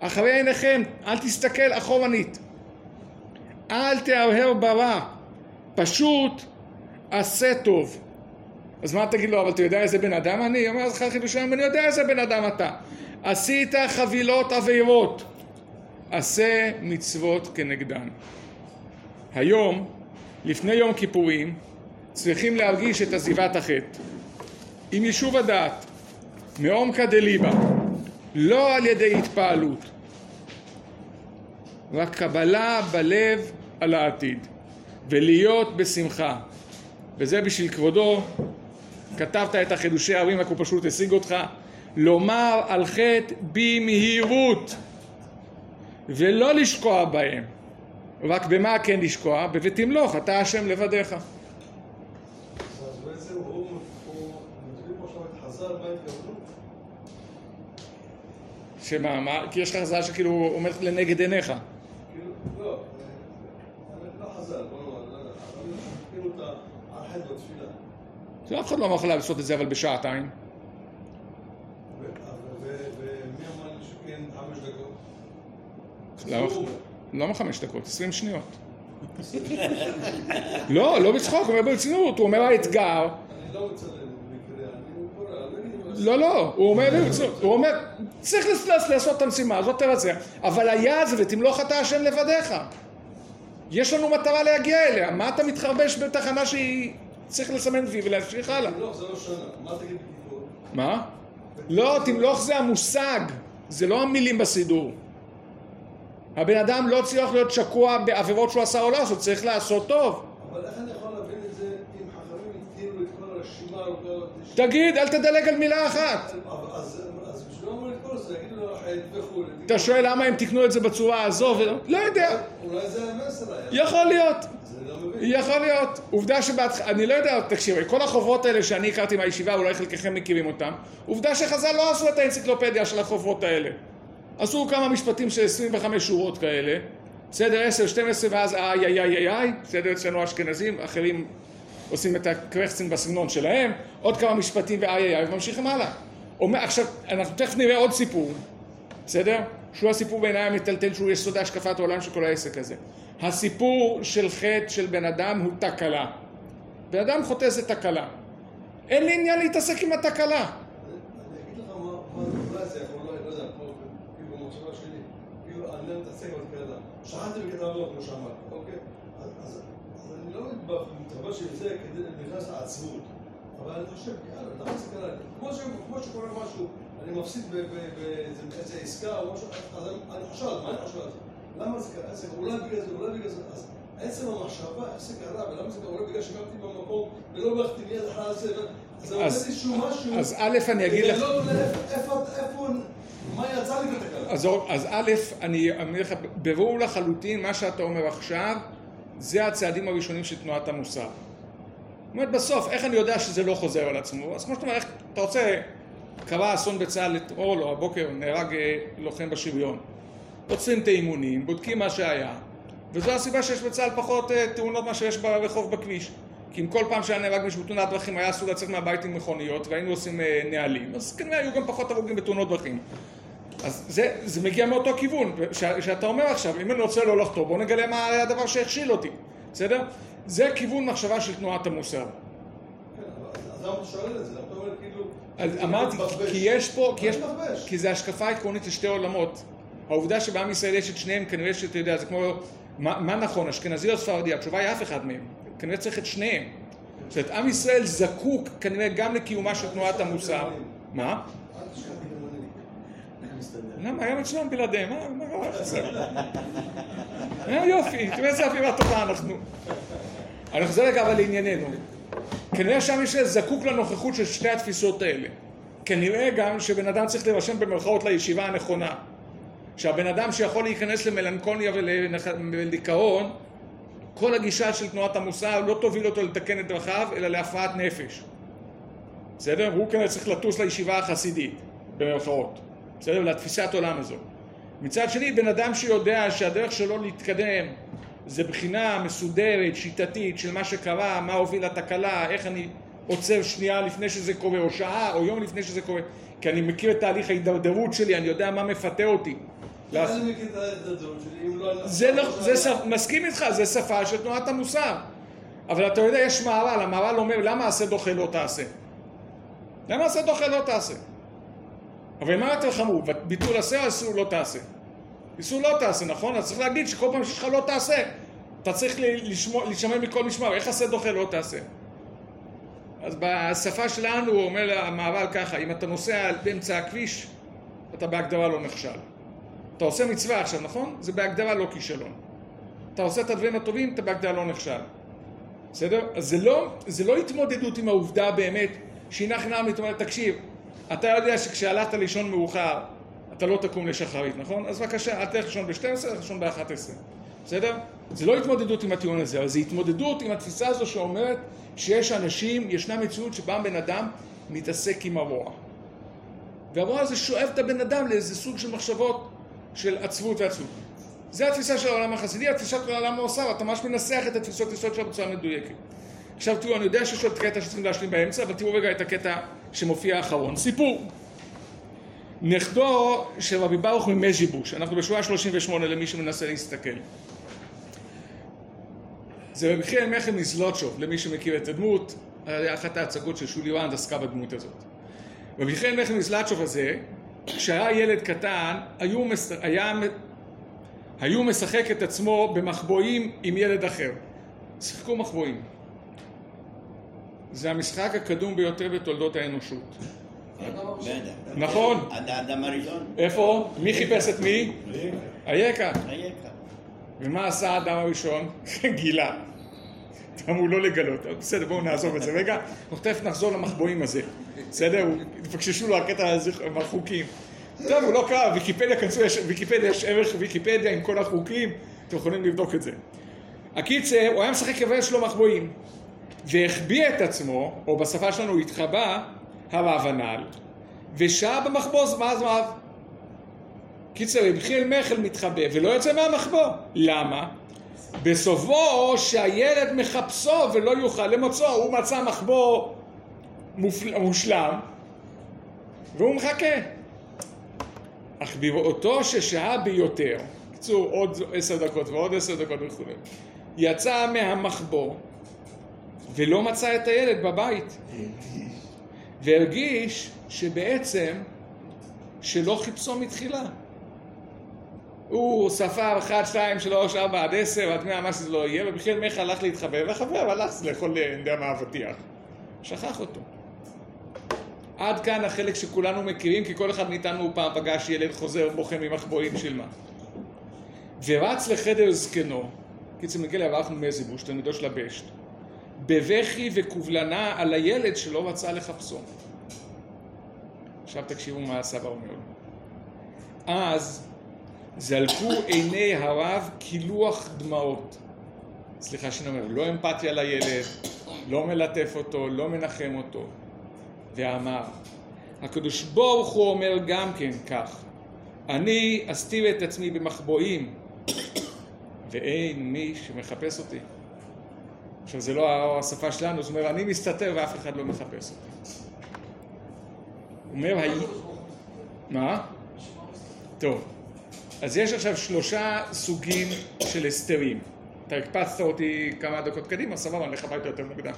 אחרי עיניכם, אל תסתכל אחורנית. אל תהרהר ברע. פשוט עשה טוב. אז מה תגיד לו, אבל אתה יודע איזה בן אדם אני? אומר לך חידושם, אני יודע איזה בן אדם אתה. עשית חבילות עבירות. עשה מצוות כנגדן. היום, לפני יום כיפורים, צריכים להרגיש את עזיבת החטא. עם יישוב הדעת, מעומקא דליבה, לא על ידי התפעלות, רק קבלה בלב על העתיד, ולהיות בשמחה. וזה בשביל כבודו, כתבת את החידושי הערים, רק הוא פשוט השיג אותך, לומר על חטא במהירות, ולא לשקוע בהם. רק במה כן לשקוע? ב"ותמלוך אתה השם לבדיך".
אז בעצם הוא, הוא, מביא פה עכשיו את חז"ל, מה התכוונו?
שמה, מה, כי יש לך חז"ל שכאילו אומרת לנגד עיניך.
כאילו, לא, אה, לא חז"ל, בוא נאמר, לא יודע, אבל כאילו את בתפילה.
זה אף אחד לא יכול לעשות את זה אבל בשעתיים.
אמר דקות?
לא. למה חמש דקות? עשרים שניות. לא, לא בצחוק, הוא אומר ברצינות, הוא אומר האתגר,
אני לא מצלם
לא, לא, הוא אומר הוא אומר, צריך לעשות את המשימה הזאת, תבצע, אבל היעד זה ותמלוך אתה השם לבדיך. יש לנו מטרה להגיע אליה, מה אתה מתחרבש בתחנה שהיא צריך לסמן וי ולהמשיך הלאה?
לא, זה לא שנה, מה תגיד בקיצור?
מה? לא, תמלוך זה המושג, זה לא המילים בסידור. הבן אדם לא צריך להיות שקוע בעבירות שהוא עשה או לא עשה, הוא צריך לעשות טוב.
אבל איך אני יכול להבין את זה אם חכמים התקינו את כל הרשימה?
תגיד, אל תדלג על מילה אחת.
אז לו וכולי.
אתה שואל למה הם תיקנו את זה בצורה הזו, ולא לא יודע,
אולי זה המסר היה.
יכול להיות,
לא.
יכול להיות. עובדה שבהתחלה, אני לא יודע, תקשיב, כל החוברות האלה שאני הכרתי מהישיבה, אולי חלקכם מכירים אותם, עובדה שחז"ל לא עשו את האנציקלופדיה של החוברות האלה. עשו כמה משפטים של 25 שורות כאלה, בסדר, 10, 12, ואז איי איי איי איי איי, בסדר, אצלנו אשכנזים, אחרים עושים את הקרחצין בסגנון שלהם, עוד כמה משפטים ואיי איי איי, וממשיכים הלאה. אומר, עכשיו, אנחנו תכף נראה עוד סיפור, בסדר? שהוא הסיפור בעיניי המטלטל שהוא יסוד השקפת העולם של כל העסק הזה. הסיפור של חטא של בן אדם הוא תקלה. בן אדם חוטא זה תקלה. אין לי עניין להתעסק עם התקלה.
שכחתי בקטע לא כמו שאמרת, אוקיי? אז- אני לא מתחבר שזה נכנס לעצמות, אבל אני חושב, יאללה, למה זה קרה לי? כמו שקורה משהו, אני מפסיד באיזה עסקה או משהו, אז אני- חושב על זה, מה אני חושב על זה? למה זה קרה? זה אולי בגלל זה, אולי בגלל זה, אז עצם המחשבה, איך זה קרה, ולמה זה קרה, אולי בגלל שקמתי במקום ולא הלכתי מיד אחרי זה, זה לי איזשהו משהו.
אז א', אני אגיד לך...
לא, איפה, איפה, מה יצא לי בתקלה?
אז א', אני אומר לך, ברור לחלוטין, מה שאתה אומר עכשיו, זה הצעדים הראשונים של תנועת המוסר. זאת בסוף, איך אני יודע שזה לא חוזר על עצמו? אז כמו שאתה אומר, איך, אתה רוצה, קרה אסון בצה"ל אתמול או הבוקר, נהרג אה, לוחם בשריון. עוצרים את האימונים, בודקים מה שהיה, וזו הסיבה שיש בצה"ל פחות אה, תאונות מאשר יש ברחוב בכביש. כי אם כל פעם שהיה נהרג מישהו בתאונת דרכים היה אסור לצאת מהבית עם מכוניות והיינו עושים אה, נהלים, אז כנראה היו גם פחות הרוגים בתאונות דרכים. אז זה, זה מגיע מאותו כיוון, ש- שאתה אומר עכשיו, אם אני רוצה לא לחטוא, בוא נגלה מה הדבר שהכשיל אותי, בסדר? זה כיוון מחשבה של תנועת המוסר.
כן, אז כאילו... כאילו
אמרתי? כי יש פה, כי, זה השקפה עקרונית לשתי עולמות. העובדה שבעם ישראל יש את שניהם, כנראה שאתה יודע, זה כמו, מה, נכון, אשכנזי או ספרדי? התשובה היא אף אחד מהם. כנראה צריך את שניהם. זאת אומרת, עם ישראל זקוק כנראה גם לקיומה של תנועת המוסר. מה? למה? היה מצוין בלעדיהם, מה? אה, יופי, תראה איזה אווירה טובה אנחנו. אני חוזר רגע אבל לענייננו. כנראה שעם ישראל זקוק לנוכחות של שתי התפיסות האלה. כנראה גם שבן אדם צריך להירשם במרכאות לישיבה הנכונה. שהבן אדם שיכול להיכנס למלנכוניה ולנח- ולדיכאון, כל הגישה של תנועת המוסר לא תוביל אותו לתקן את דרכיו, אלא להפרעת נפש. בסדר? הוא כנראה צריך לטוס לישיבה החסידית, במרכאות. בסדר? לתפיסת עולם הזו. מצד שני, בן אדם שיודע שהדרך שלו להתקדם זה בחינה מסודרת, שיטתית, של מה שקרה, מה הוביל לתקלה, איך אני עוצר שנייה לפני שזה קורה, או שעה, או יום לפני שזה קורה, כי אני מכיר את תהליך ההידרדרות שלי, אני יודע מה מפתה אותי.
לא...
זה לא, זה שפ, מסכים איתך, זה שפה של תנועת המוסר. אבל אתה יודע, יש מהר"ל, המהר"ל אומר, למה עשה דוחה לא תעשה? למה עשה דוחה לא תעשה? אבל מה יותר חמור, ביטול עשה או איסור לא תעשה? איסור לא תעשה, נכון? אז צריך להגיד שכל פעם שיש לך לא תעשה, אתה צריך ל- לשמור- להישמר מכל משמר, איך עשה דוחה לא תעשה? אז בשפה שלנו הוא אומר המהר"ל ככה, אם אתה נוסע באמצע הכביש, אתה בהגדרה לא נכשל. אתה עושה מצווה עכשיו, נכון? זה בהגדרה לא כישלון. אתה עושה את הדברים הטובים, אתה בהגדרה לא נכשל. בסדר? אז זה לא, זה לא התמודדות עם העובדה באמת שהיא נח נעמית אומרת, תקשיב, אתה יודע שכשהלכת לישון מאוחר, אתה לא תקום לשחרית, נכון? אז בבקשה, אל תלך לישון ב-12, תלך לישון ב-11. בסדר? זה לא התמודדות עם הטיעון הזה, אבל זה התמודדות עם התפיסה הזו שאומרת שיש אנשים, ישנה מציאות שבה בן אדם מתעסק עם הרוע. והרוע הזה שואב את הבן אדם לאיזה סוג של מחשבות של עצבות ועצבות. זה התפיסה של העולם החסידי, התפיסה של העולם המוסר, אתה ממש מנסח את התפיסות יסוד שלו בצורה מדויקת. עכשיו תראו, אני יודע שיש עוד קטע שצריכים להשלים באמצע, אבל תראו רגע את הקטע שמופיע האחרון. סיפור. נכדו של רבי ברוך ממז'יבוש, אנחנו בשורה 38 למי שמנסה להסתכל. זה חיאל מכר מזלוטשוב, למי שמכיר את הדמות, אחת ההצגות של שולי רנד עסקה בדמות הזאת. חיאל מכר מזלוטשוב הזה, כשהיה ילד קטן, היו, מס... היה... היו משחק את עצמו במחבואים עם ילד אחר. שיחקו מחבואים. זה המשחק הקדום ביותר בתולדות האנושות. נכון.
האדם הראשון.
איפה? מי חיפש את מי? אייכה.
אייכה.
ומה עשה האדם הראשון? גילה. אמרו לא לגלות. בסדר, בואו נעזוב את זה רגע. אנחנו תכף נחזור למחבואים הזה. בסדר? תפקששו לו הקטע הזה עם החוקים. טוב, הוא לא קרה, ויקיפדיה, כנסו, יש, ויקיפדיה, יש ערך ויקיפדיה עם כל החוקים, אתם יכולים לבדוק את זה. הקיצר, הוא היה משחק כבש שלו מחבואים, והחביא את עצמו, או בשפה שלנו התחבא, הרב הנ"ל, ושהה במחבוא זמן זמן. קיצר, רבי חיאל מחל מתחבא ולא יוצא מהמחבוא. למה? בסופו שהילד מחפשו ולא יוכל למצוא, הוא מצא מחבוא מופל... מושלם, והוא מחכה. אך בראותו ששהה ביותר, בקיצור עוד עשר דקות ועוד עשר דקות וכו', יצא מהמחבוא ולא מצא את הילד בבית, והרגיש שבעצם שלא חיפשו מתחילה. הוא ספר 1, 2, 3, 4 עד 10, עד 100, מה שזה לא יהיה, ובכלל מיכה הלך להתחבא, והחבר הלך לאכול, אני יודע מה, אבטיח. שכח אותו. עד כאן החלק שכולנו מכירים, כי כל אחד מאיתנו פעם פגש ילד חוזר בוכה ממחבואים של. ורץ לחדר זקנו, קיצר מגיע לאברהם מזיבוש, תלמידו של הבשט, בבכי וקובלנה על הילד שלא רצה לחפשו. עכשיו תקשיבו מה הסבא אומר. אז זלקו עיני הרב כילוח דמעות. סליחה שאני אומר, לא אמפתיה לילד, לא מלטף אותו, לא מנחם אותו. ואמר, הקדוש ברוך הוא אומר גם כן כך, אני אסתיר את עצמי במחבואים ואין מי שמחפש אותי. עכשיו זה לא השפה שלנו, זאת אומרת אני מסתתר ואף אחד לא מחפש אותי. הוא אומר. מה? טוב, אז יש עכשיו שלושה סוגים של הסתרים. אתה הקפצת אותי כמה דקות קדימה, סבבה, אני אלך הביתה יותר מוקדם.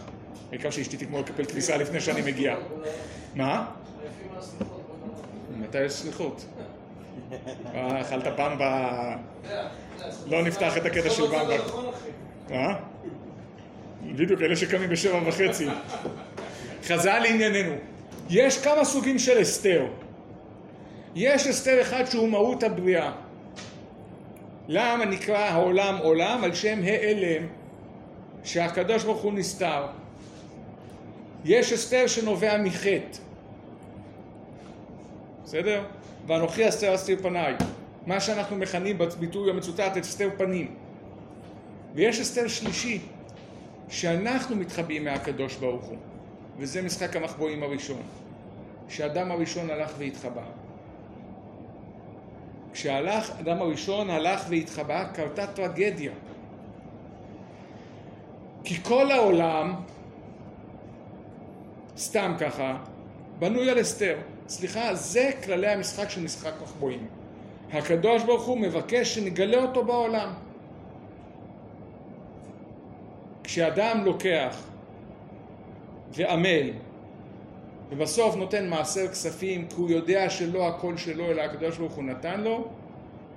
העיקר שאשתי תגמור לקפל כניסה לפני שאני מגיע. מה? מתי יש סליחות? אה, אכלת פעם ב... לא נפתח את הקטע של במבה. מה? בדיוק, אלה שקמים בשבע וחצי. חז"ל לענייננו. יש כמה סוגים של הסתר. יש הסתר אחד שהוא מהות הבריאה. למה נקרא העולם עולם? על שם העלם שהקדוש ברוך הוא נסתר. יש הסתר שנובע מחטא. בסדר? ואנוכי אסתר אסתיר פניי. מה שאנחנו מכנים בביטוי המצוטט הסתר פנים. ויש הסתר שלישי, שאנחנו מתחבאים מהקדוש ברוך הוא. וזה משחק המחבואים הראשון. שאדם הראשון הלך והתחבא. כשהלך, אדם הראשון הלך והתחבא, קרתה טרגדיה. כי כל העולם, סתם ככה, בנוי על הסתר. סליחה, זה כללי המשחק של משחק מחבואים. הקדוש ברוך הוא מבקש שנגלה אותו בעולם. כשאדם לוקח ועמל ובסוף נותן מעשר כספים כי הוא יודע שלא הכל שלו אלא הקדוש ברוך הוא נתן לו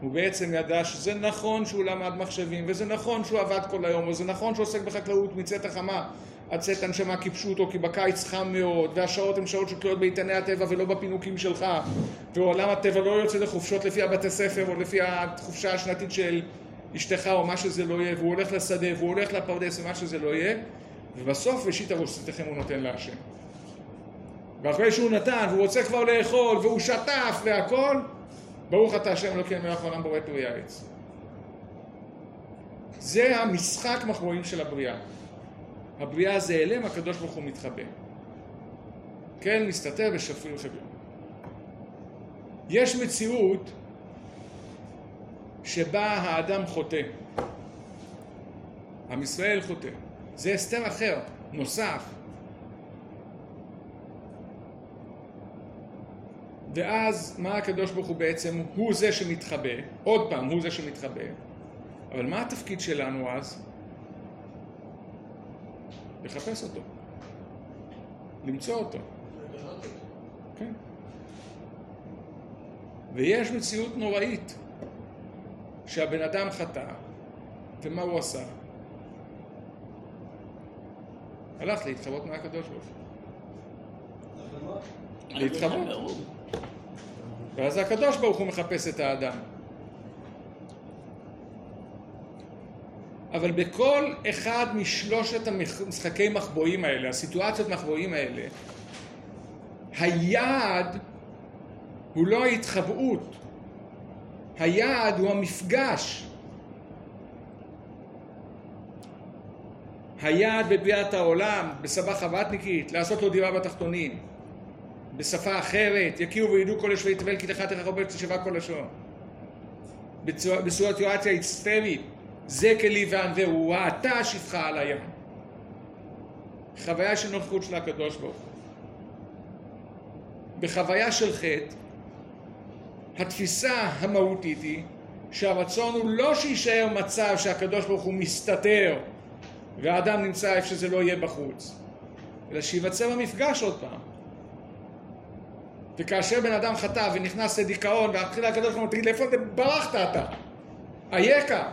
הוא בעצם ידע שזה נכון שהוא למד מחשבים וזה נכון שהוא עבד כל היום וזה נכון שהוא עוסק בחקלאות מצאת החמה עד צאת הנשמה כיבשו אותו כי בקיץ חם מאוד והשעות הן שעות שתלויות באיתני הטבע ולא בפינוקים שלך ועולם הטבע לא יוצא לחופשות לפי הבתי ספר או לפי החופשה השנתית של אשתך או מה שזה לא יהיה והוא הולך לשדה והוא הולך לפרדס ומה שזה לא יהיה ובסוף ראשית ארוסתכם הוא נותן להשם ואחרי שהוא נתן והוא רוצה כבר לאכול והוא שטף והכל ברוך אתה השם אלוקינו מלך העולם בורא פרי הארץ. זה המשחק מחבואים של הבריאה. הבריאה זה אליהם, הקדוש ברוך הוא מתחבא. כן, מסתתר ושפיר וחביר. יש מציאות שבה האדם חוטא. עם ישראל חוטא. זה הסתר אחר, נוסף. ואז מה הקדוש ברוך הוא בעצם? הוא זה שמתחבא, עוד פעם, הוא זה שמתחבא. אבל מה התפקיד שלנו אז? לחפש אותו. למצוא אותו. כן. ויש מציאות נוראית שהבן אדם חטא, ומה הוא עשה? הלך להתחבות מהקדוש ברוך הוא. להתחבות. ואז הקדוש ברוך הוא מחפש את האדם. אבל בכל אחד משלושת המשחקי מחבואים האלה, הסיטואציות מחבואים האלה, היעד הוא לא ההתחבאות, היעד הוא המפגש. היעד בבריאת העולם, בשפה חב"דניקית, לעשות לו דירה בתחתונים. בשפה אחרת, יכירו וידעו כל יושבי תבל כי לך תרחב ותשבע כל לשון. בסיטואציה אקסטרמית, זה כלי וענווהו, ראתה שפחה על הים. חוויה של נוכחות של הקדוש ברוך הוא. בחוויה של חטא, התפיסה המהותית היא שהרצון הוא לא שיישאר מצב שהקדוש ברוך הוא מסתתר והאדם נמצא איפה שזה לא יהיה בחוץ, אלא שייווצר המפגש עוד פעם. וכאשר בן אדם חטא ונכנס לדיכאון, והתחיל הקדוש ברוך הוא, תגיד, לאיפה ברחת אתה? אייכה?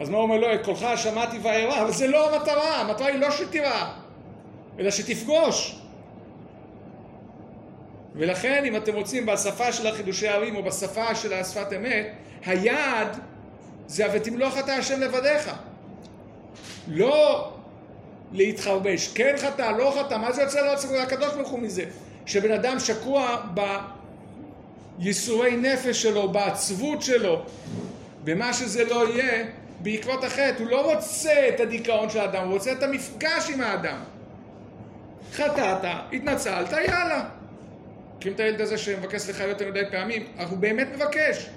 אז מה אומר לו? את קולך שמעתי וארא, אבל זה לא המטרה, המטרה היא לא שתירא, אלא שתפגוש. ולכן, אם אתם רוצים, בשפה של החידושי הערים או בשפה של השפת אמת, היעד זה ותמלוך אתה השם לבדיך. לא להתחרבש. כן חטא, לא חטא, מה זה יוצא יוצא הקדוש ברוך הוא מזה? שבן אדם שקוע בייסורי נפש שלו, בעצבות שלו, במה שזה לא יהיה, בעקבות החטא. הוא לא רוצה את הדיכאון של האדם, הוא רוצה את המפגש עם האדם. חטאת, התנצלת, יאללה. מכירים את הילד הזה שמבקש סליחה יותר מדי פעמים? הוא באמת מבקש.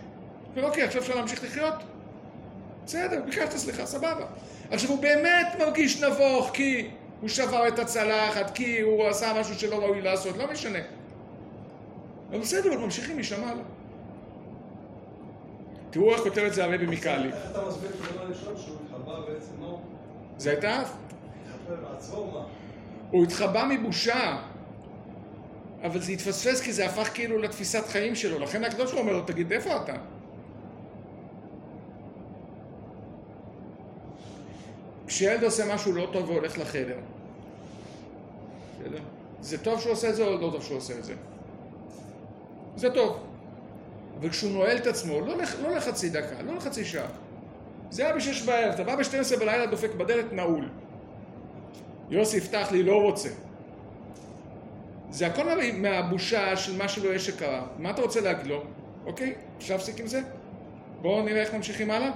ואוקיי, עכשיו אפשר להמשיך לחיות? בסדר, ביקשת סליחה, סבבה. עכשיו הוא באמת מרגיש נבוך כי הוא שבר את הצלחת, כי הוא עשה משהו שלא ראוי לעשות, לא משנה. אבל בסדר, ממשיכים משם הלאה. תראו איך כותב את זה הרבי מקאלי.
איך אתה מסביר את הדבר הראשון שהוא התחבא בעצם, לא?
זה הייתה...
מה?
הוא התחבא מבושה, אבל זה התפספס כי זה הפך כאילו לתפיסת חיים שלו. לכן הקדוש ברוך הוא אומר לו, תגיד, איפה אתה? כשילד עושה משהו לא טוב והולך לחדר? זה טוב שהוא עושה את זה או לא טוב שהוא עושה את זה? זה טוב. אבל כשהוא נועל את עצמו, לא, לח, לא לחצי דקה, לא לחצי שעה. זה היה בשש בערב, אתה בא ב-12 בלילה, דופק בדלת, נעול. יוסי יפתח לי, לא רוצה. זה הכל מהבושה של מה שלא יש שקרה. מה אתה רוצה להגיד לו? אוקיי, אפשר להפסיק עם זה? בואו נראה איך ממשיכים הלאה.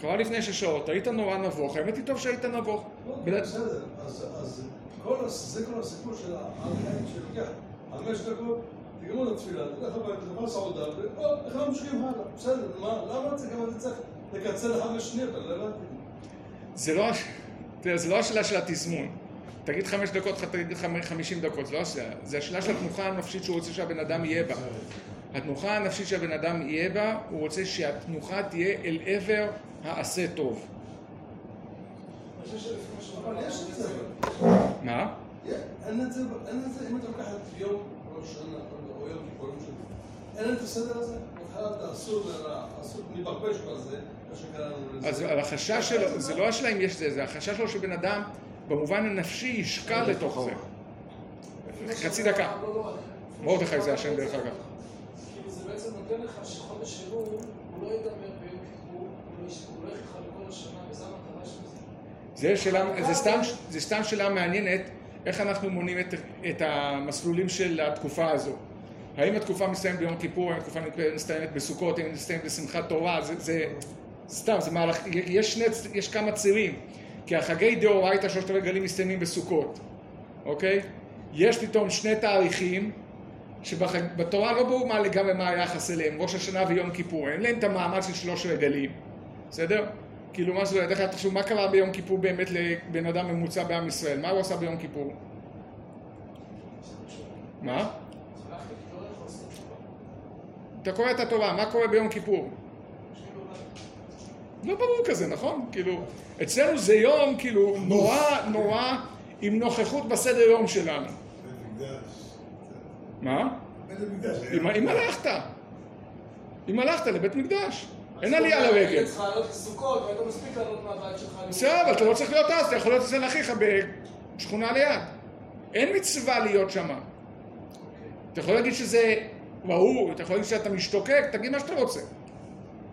קרה לפני שש שעות, היית נורא נבוך, האמת היא טוב שהיית נבוך.
לא, בסדר, אז זה כל הסיפור של החיים שלוקח חמש דקות, תגמור את התפילה, תלך הביתה, תאכל סעודה, ועוד, איך ממשיכים הלאה, בסדר, מה, למה גם אני צריך לקצר לחמש שניות, אני לא הבנתי.
לא, זה לא השאלה של התזמון. תגיד חמש דקות, תגיד חמ- חמישים דקות, זה לא השאלה. זה השאלה של התנוחה הנפשית שהוא רוצה שהבן אדם יהיה בה. התנוחה הנפשית שהבן אדם יהיה בה, הוא רוצה שהתנוחה תהיה אל עבר העשה טוב. מה?
אין את זה, אם אתה לוקח את יום ראש שנה או יום כיפורים שלו, אין את הסדר הזה, אסור, להיפרפש בזה, מה שקראנו לזה.
אז החשש שלו, זה לא השאלה אם יש זה, זה החשש שלו שבן אדם, במובן הנפשי, ישקע לתוך זה. חצי דקה. מרדכי זה השם דרך אגב.
כאילו זה בעצם נותן לך שחודש אלול הוא לא ידבר ביום כיפור, הוא לא יש- הוא לא ילך לך לכל השנה, וזו המטרה של זה.
זה, שאלה, זה, סתם, זה סתם שאלה מעניינת, איך אנחנו מונים את, את המסלולים של התקופה הזו. האם התקופה מסתיימת ביום כיפור, האם התקופה מסתיימת בסוכות, האם מסתיימת בשמחת תורה, זה, זה סתם, זה מהלך, יש, שני, יש כמה צירים, כי החגי דאורייתא שלושת הרגלים מסתיימים בסוכות, אוקיי? יש פתאום שני תאריכים שבתורה לא ברור מה לגמרי מה היחס אליהם, ראש השנה ויום כיפור, אין להם את המעמד של שלוש רגלים, בסדר? כאילו מה זה, דרך אגב, תחשבו, מה קרה ביום כיפור באמת לבן אדם ממוצע בעם ישראל? מה הוא עשה ביום כיפור? מה? אתה קורא את התורה, מה קורה ביום כיפור? לא ברור כזה, נכון? כאילו, אצלנו זה יום, כאילו, נורא, נורא, עם נוכחות בסדר יום שלנו. מה?
בית המקדש.
אם אם הלכת. אם הלכת לבית מקדש. אין עלייה לרגל.
צריך לעלות לסוכות, והיית מספיק לעלות מהבית שלך.
בסדר, אבל אתה לא צריך להיות אז, אתה יכול להיות אצל אחיך בשכונה ליד. אין מצווה להיות שמה. אתה יכול להגיד שזה ברור, אתה יכול להגיד שאתה משתוקק, תגיד מה שאתה רוצה.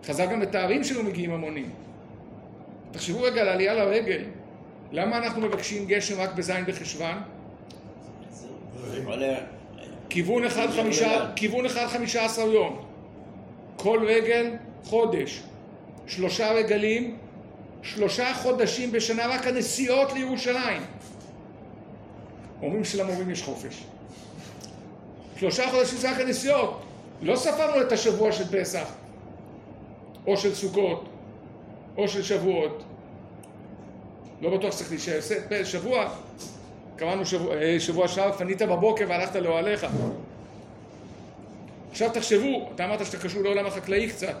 חז"ל גם בתארים שלו מגיעים המונים. תחשבו רגע על עלייה לרגל. למה אנחנו מבקשים גשם רק בזין בחשוון? כיוון אחד חמישה, כיוון אחד חמישה עשר יום. כל רגל, חודש. שלושה רגלים, שלושה חודשים בשנה רק הנסיעות לירושלים. אומרים שלמורים יש חופש. שלושה חודשים זה רק הנסיעות. לא ספרנו את השבוע של פסח, או של סוכות, או של שבועות. לא בטוח שצריך להישאר. שבוע, קראנו שבוע, אה, שבוע שער, פנית בבוקר והלכת לאוהליך. עכשיו תחשבו, אתה אמרת שאתה קשור לעולם החקלאי קצת.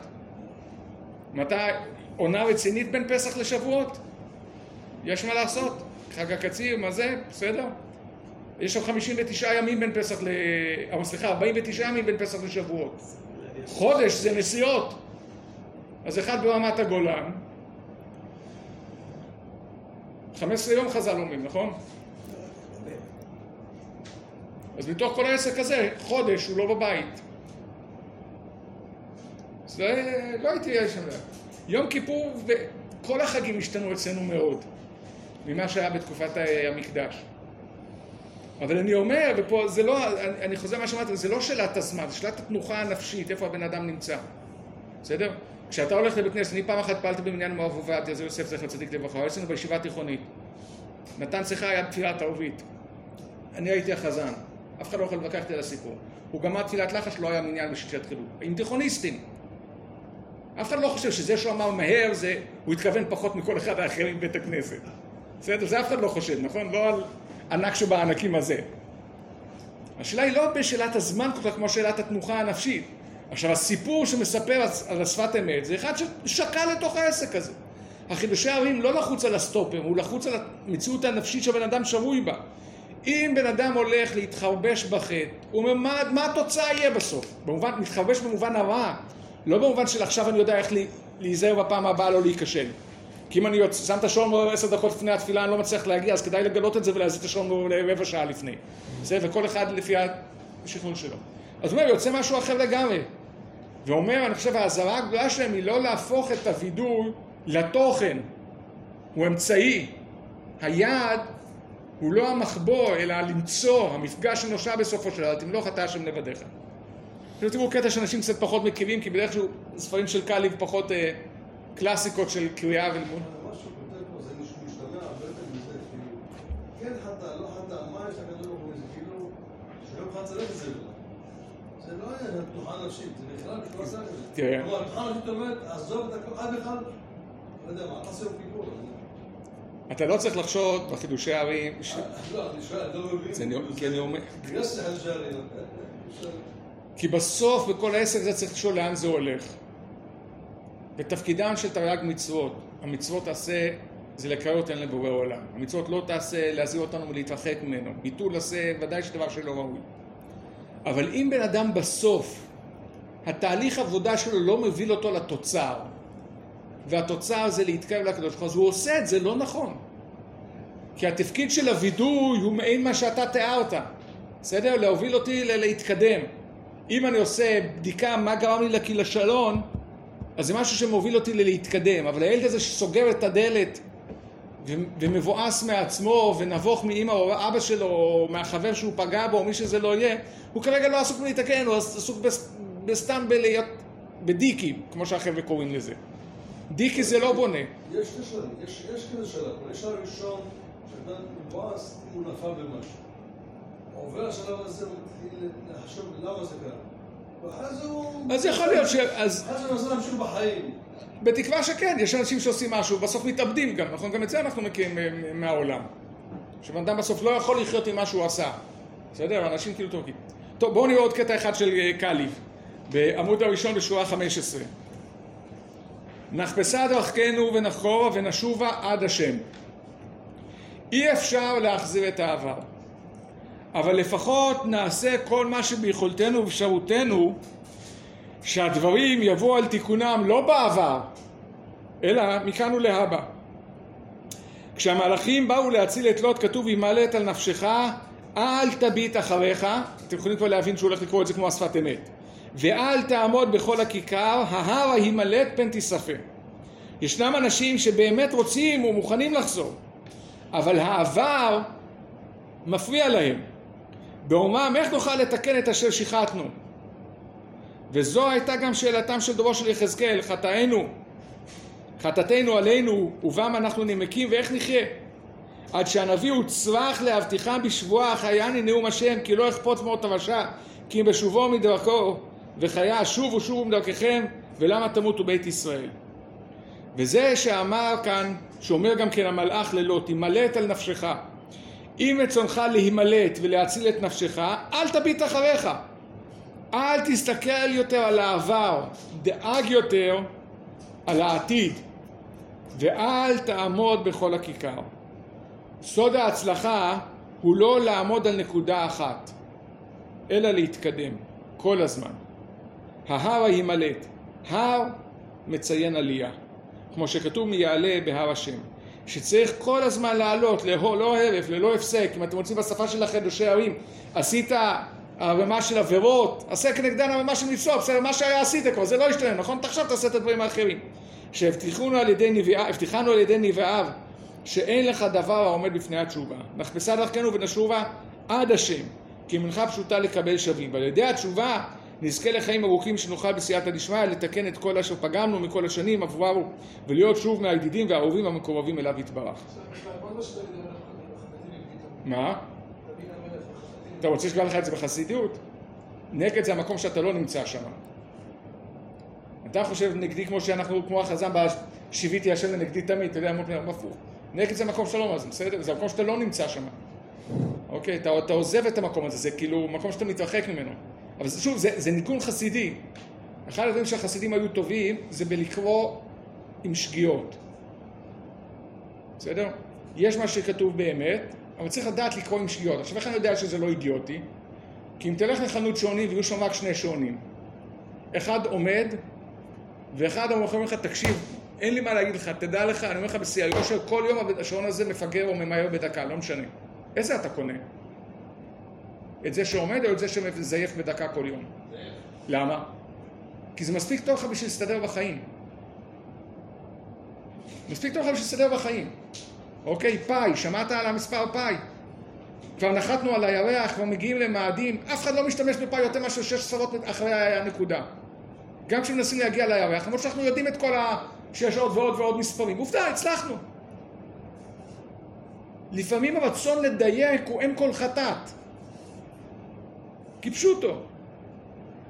מתי, עונה רצינית בין פסח לשבועות? יש מה לעשות? חג הקציר, מה זה? בסדר? יש שם 59 ימים בין פסח ל... אבל סליחה, 49 ימים בין פסח לשבועות. חודש זה נסיעות. אז אחד ברמת הגולן, 15 יום חז"ל אומרים, נכון? אז מתוך כל העסק הזה, חודש הוא לא בבית. זה לא הייתי שם. יום כיפור וכל החגים השתנו אצלנו מאוד ממה שהיה בתקופת המקדש. אבל אני אומר, ופה זה לא, אני חוזר מה שאמרתי, זה לא שאלת הזמן, זה שאלת התנוחה הנפשית, איפה הבן אדם נמצא. בסדר? כשאתה הולך לבית כנסת, אני פעם אחת פעלתי במניין עם הרב עובדיה, זה יוסף זכר צדיק לברכה, הוא אצלנו בישיבה התיכונית. נתן שיחה יד תפילת ערבית. אני הייתי החזן, אף אחד לא יכול להתווכח איתי על הסיפור. הוא גמר תפילת לחש, לא היה מניין בשביל שיתחילו. עם תיכוניסטים. אף אחד לא חושב שזה שהוא אמר מהר, זה, הוא התכוון פחות מכל אחד האחרים בבית הכנסת. בסדר? זה אף אחד לא חושב, נכון? לא על ענק שבענקים הזה. השאלה היא לא בשאלת הזמן כל כך כמו שאלת התנוחה הנפשית. עכשיו, הסיפור שמספר על השפת אמת זה אחד ששקע לתוך העסק הזה. החידושי הערים לא לחוץ על הסטופר, הוא לחוץ על המציאות הנפשית שהבן אדם שבוי בה. אם בן אדם הולך להתחרבש בחטא, הוא אומר, מה, מה התוצאה יהיה בסוף? במובן, מתחרבש במובן הרע, לא במובן של עכשיו אני יודע איך להיזהר בפעם הבאה לא להיכשל. כי אם אני שם את השעון עשר דקות לפני התפילה, אני לא מצליח להגיע, אז כדאי לגלות את זה ולהזיז את השעון רבע שעה לפני. בסדר? וכל אחד לפי השכנון שלו. אז הוא אומר, יוצא משהו אחר לגמרי. ואומר, אני חושב, האזהרה הגדולה שלהם היא לא להפוך את הווידוי לתוכן. הוא אמצעי. היעד הוא לא המחבוא, אלא למצוא, המפגש שנושע בסופו של דבר, תמלוך אתה השם לבדיך. עכשיו תראו קטע שאנשים קצת פחות מכירים, כי בדרך כלל ספרים של קליב פחות אה, קלאסיקות של קריאה
מזה, כאילו, כן חטא, לא חטא, מה יש לקדוש ברוך הוא, כאילו, שיום אחד צריך את לא נפשית, זה בכלל לא עשה את זה.
תראה.
כלומר, התנוחה נפשית אומרת, עזוב את הכל, עד בכלל, לא יודע מה, תעשה יום כיפור.
אתה לא צריך לחשוד בחידושי הערים, ש-
לא, אני שואל, אני לא מבין.
כי אני אומר-
חג'ארי,
כי בסוף בכל העסק הזה צריך לשאול לאן זה הולך. ותפקידם של תרי"ג מצוות, המצוות תעשה זה לקרוא אותנו לבורא עולם. המצוות לא תעשה להזהיר אותנו ולהתרחק ממנו. ביטול עשה ודאי שדבר שלא ראוי. אבל אם בן אדם בסוף, התהליך עבודה שלו לא מוביל אותו לתוצר, והתוצר זה להתקרב לקדוש ברוך הוא, אז הוא עושה את זה לא נכון. כי התפקיד של הווידוי הוא מעין מה שאתה תיארת. בסדר? להוביל אותי להתקדם. אם אני עושה בדיקה מה גרם לי לכישלון, אז זה משהו שמוביל אותי ללהתקדם. אבל הילד הזה שסוגר את הדלת ומבואס מעצמו ונבוך מאמא או אבא שלו או מהחבר שהוא פגע בו או מי שזה לא יהיה, הוא כרגע לא עסוק בלהתקן, הוא עסוק בס- בסתם בלהיות בדיקי, כמו שהחבר'ה קוראים לזה. דיקי זה לא בונה.
יש כזה שלב. יש שלב ראשון, שאדם מבואס, הוא נפל במשהו. עובר השלב הזה, הוא מתחיל לחשוב למה זה קרה.
אז יכול להיות ש... אז
הוא מנסה להמשיך בחיים.
בתקווה שכן, יש אנשים שעושים משהו, בסוף מתאבדים גם, נכון? גם את זה אנחנו מכירים אה, מהעולם. שבן אדם בסוף לא יכול לחיות עם מה שהוא עשה. בסדר? אנשים כאילו טובים. טוב, בואו נראה עוד קטע אחד של אה, קליב, בעמוד הראשון בשורה 15. נחפשה דרכנו ונחקורה ונשובה עד השם. אי אפשר להחזיר את העבר, אבל לפחות נעשה כל מה שביכולתנו ובאפשרותנו שהדברים יבואו על תיקונם לא בעבר, אלא מכאן ולהבא. כשהמלאכים באו להציל את לוט, כתוב וימלט על נפשך, אל תביט אחריך, אתם יכולים כבר להבין שהוא הולך לקרוא את זה כמו השפת אמת, ואל תעמוד בכל הכיכר, ההר ההימלט פן תיספה. ישנם אנשים שבאמת רוצים ומוכנים לחזור, אבל העבר מפריע להם. באומם איך נוכל לתקן את אשר שיחתנו? וזו הייתה גם שאלתם של דורו של יחזקאל, חטאינו, חטאתנו עלינו, ובם אנחנו נמקים ואיך נחיה? עד שהנביא הוצרך להבטיחם בשבועה, חייני נאום השם, כי לא אכפוץ מאות הרשע, כי אם בשובו מדרכו, וחיה שובו שובו מדרככם, ולמה תמותו בית ישראל. וזה שאמר כאן, שאומר גם כן המלאך ללוט, הימלט על נפשך. אם רצונך להימלט ולהציל את נפשך, אל תביט אחריך. אל תסתכל יותר על העבר, דאג יותר על העתיד, ואל תעמוד בכל הכיכר. סוד ההצלחה הוא לא לעמוד על נקודה אחת, אלא להתקדם כל הזמן. ההר הימלט, הר מציין עלייה, כמו שכתוב מי יעלה בהר השם, שצריך כל הזמן לעלות, לא, לא הרף, ללא הפסק, אם אתם רוצים בשפה של חידושי ערים, עשית ערימה של עבירות, עשה כנגדן ערימה של מצוות, בסדר, מה שהיה עשית כבר, זה לא ישתנה, נכון? עכשיו תעשה את הדברים האחרים. שהבטיחנו על ידי נביאיו, על ידי נביאיו, שאין לך דבר העומד בפני התשובה. נחפשה דרכנו ונשובה עד השם, כי מנחה פשוטה לקבל שווים. ועל ידי התשובה נזכה לחיים ארוכים שנוכל בסייעתא דשמיא לתקן את כל אשר פגמנו מכל השנים עבורנו ולהיות שוב מהידידים והאהובים המקורבים אליו יתברך. מה? אתה רוצה שגם לך את זה בחסידות? נגד זה המקום שאתה לא נמצא שם. אתה חושב נגדי כמו שאנחנו, כמו החזן בשיביתי השם לנגדי תמיד, אתה יודע, מה הפוך. נגד זה מקום לא מאזין, בסדר? זה מקום שאתה לא נמצא שם. אוקיי, אתה, אתה עוזב את המקום הזה, זה כאילו מקום שאתה מתרחק ממנו. אבל שוב, זה, זה ניגון חסידי. אחד הדברים שהחסידים היו טובים, זה בלקרוא עם שגיאות. בסדר? יש מה שכתוב באמת, אבל צריך לדעת לקרוא עם שגיאות. עכשיו, איך אני יודע שזה לא אידיוטי? כי אם תלך לחנות שעונים ויהיו שם רק שני שעונים, אחד עומד, ואחד אומר לך, תקשיב, אין לי מה להגיד לך, תדע לך, אני אומר לך בשיא היושר, כל יום השעון הזה מפגר או ממהר בדקה, לא משנה. איזה אתה קונה? את זה שעומד או את זה שמזייף בדקה כל יום? למה? כי זה מספיק טוב לך בשביל להסתדר בחיים. מספיק טוב לך בשביל להסתדר בחיים. אוקיי, פאי, שמעת על המספר פאי? כבר נחתנו על הירח, כבר מגיעים למאדים, אף אחד לא משתמש בפאי יותר מאשר שש ספרות אחרי הנקודה. גם כשמנסים להגיע לירח, למרות שאנחנו יודעים את כל ה... שיש עוד ועוד ועוד מספרים. עובדה, הצלחנו. לפעמים הרצון לדייק הוא אם כל חטאת. כפשוטו.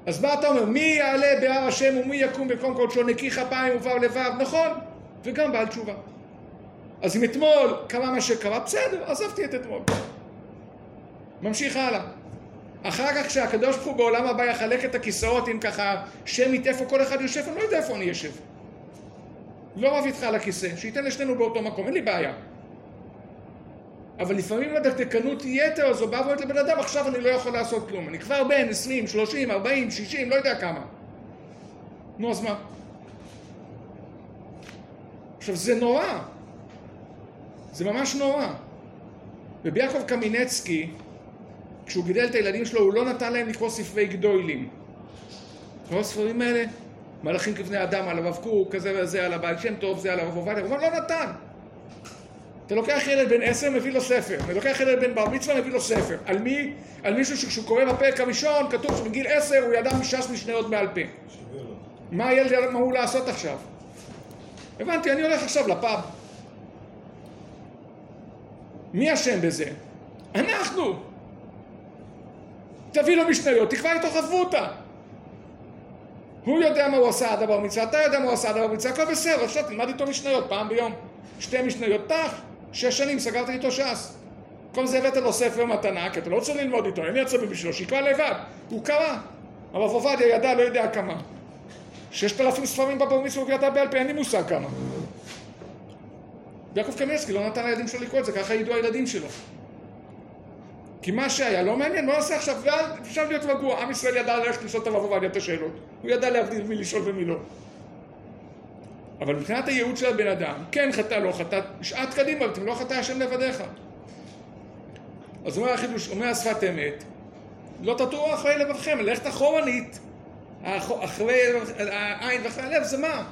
אז מה אתה אומר? מי יעלה בהר השם ומי יקום במקום קודשו נקי כפיים ובר לבב? נכון, וגם בעל תשובה. אז אם אתמול קרה מה שקרה, בסדר, עזבתי את אתמול. ממשיך הלאה. אחר כך כשהקדוש ברוך הוא בעולם הבא יחלק את הכיסאות עם ככה שמית איפה כל אחד יושב, אני לא יודע איפה אני יושב. לא רב איתך על הכיסא, שייתן לשנינו באותו מקום, אין לי בעיה. אבל לפעמים הדקדקנות יתר הזו באה ואומרת לבן אדם, עכשיו אני לא יכול לעשות כלום. אני כבר בן 20, 30, 40, 60, לא יודע כמה. נו, אז מה? עכשיו, זה נורא. זה ממש נורא. רבי יעקב קמינצקי, כשהוא גידל את הילדים שלו, הוא לא נתן להם לקרוא ספרי גדולים. כל הספרים האלה, מלאכים כבני אדם, על הרב קוק, כזה וזה, על הבעל שם טוב, זה על הרב עובדיה, הוא לא נתן. אתה לוקח ילד בן עשר, מביא לו ספר. אתה לוקח ילד בן בר מצווה, מביא לו ספר. על מי? על מישהו שכשהוא קורא בפרק הראשון, כתוב שבגיל עשר הוא ידע מש"ס משניות בעל פה. מה הילד אמור לעשות עכשיו? הבנתי, אני הולך עכשיו לפאב. מי אשם בזה? אנחנו. תביא לו משניות, תקבע איתו חברותא. הוא יודע מה הוא עשה עד הבר מצווה, אתה יודע מה הוא עשה עד הבר מצווה, הכל בסדר, עכשיו תלמד איתו משניות פעם ביום. שתי משניות, טח, שש שנים סגרת איתו ש"ס. במקום זה הבאת לו ספר מתנה, כי אתה לא רוצה ללמוד איתו, אין לי עצבים בשבילו, שיקרא לבד. הוא קרא. הרב עובדיה ידע, לא יודע כמה. ששת אלפים ספרים בבר מצווה הוא ידע בעל פה, אין לי מושג כמה. יעקב קמייסקי לא נתן לילדים שלו לקרוא את זה, ככה ידעו הילדים שלו. כי מה שהיה לא מעניין, מה נעשה עכשיו? ואפשר להיות רגוע. עם ישראל ידע ללכת לשאול את הרב עובדיה את השאלות. הוא ידע להבדיל מי לשאול ומי לא. אבל מבחינת הייעוד של הבן אדם, כן חטא, לא חטא, שעת קדימה, אתם לא חטא השם לבדיך. אז אומר החידוש, אומר השפת אמת, לא תטעו אחרי לבבכם, ללכת אחורנית, אחרי העין ואחרי הלב, זה מה?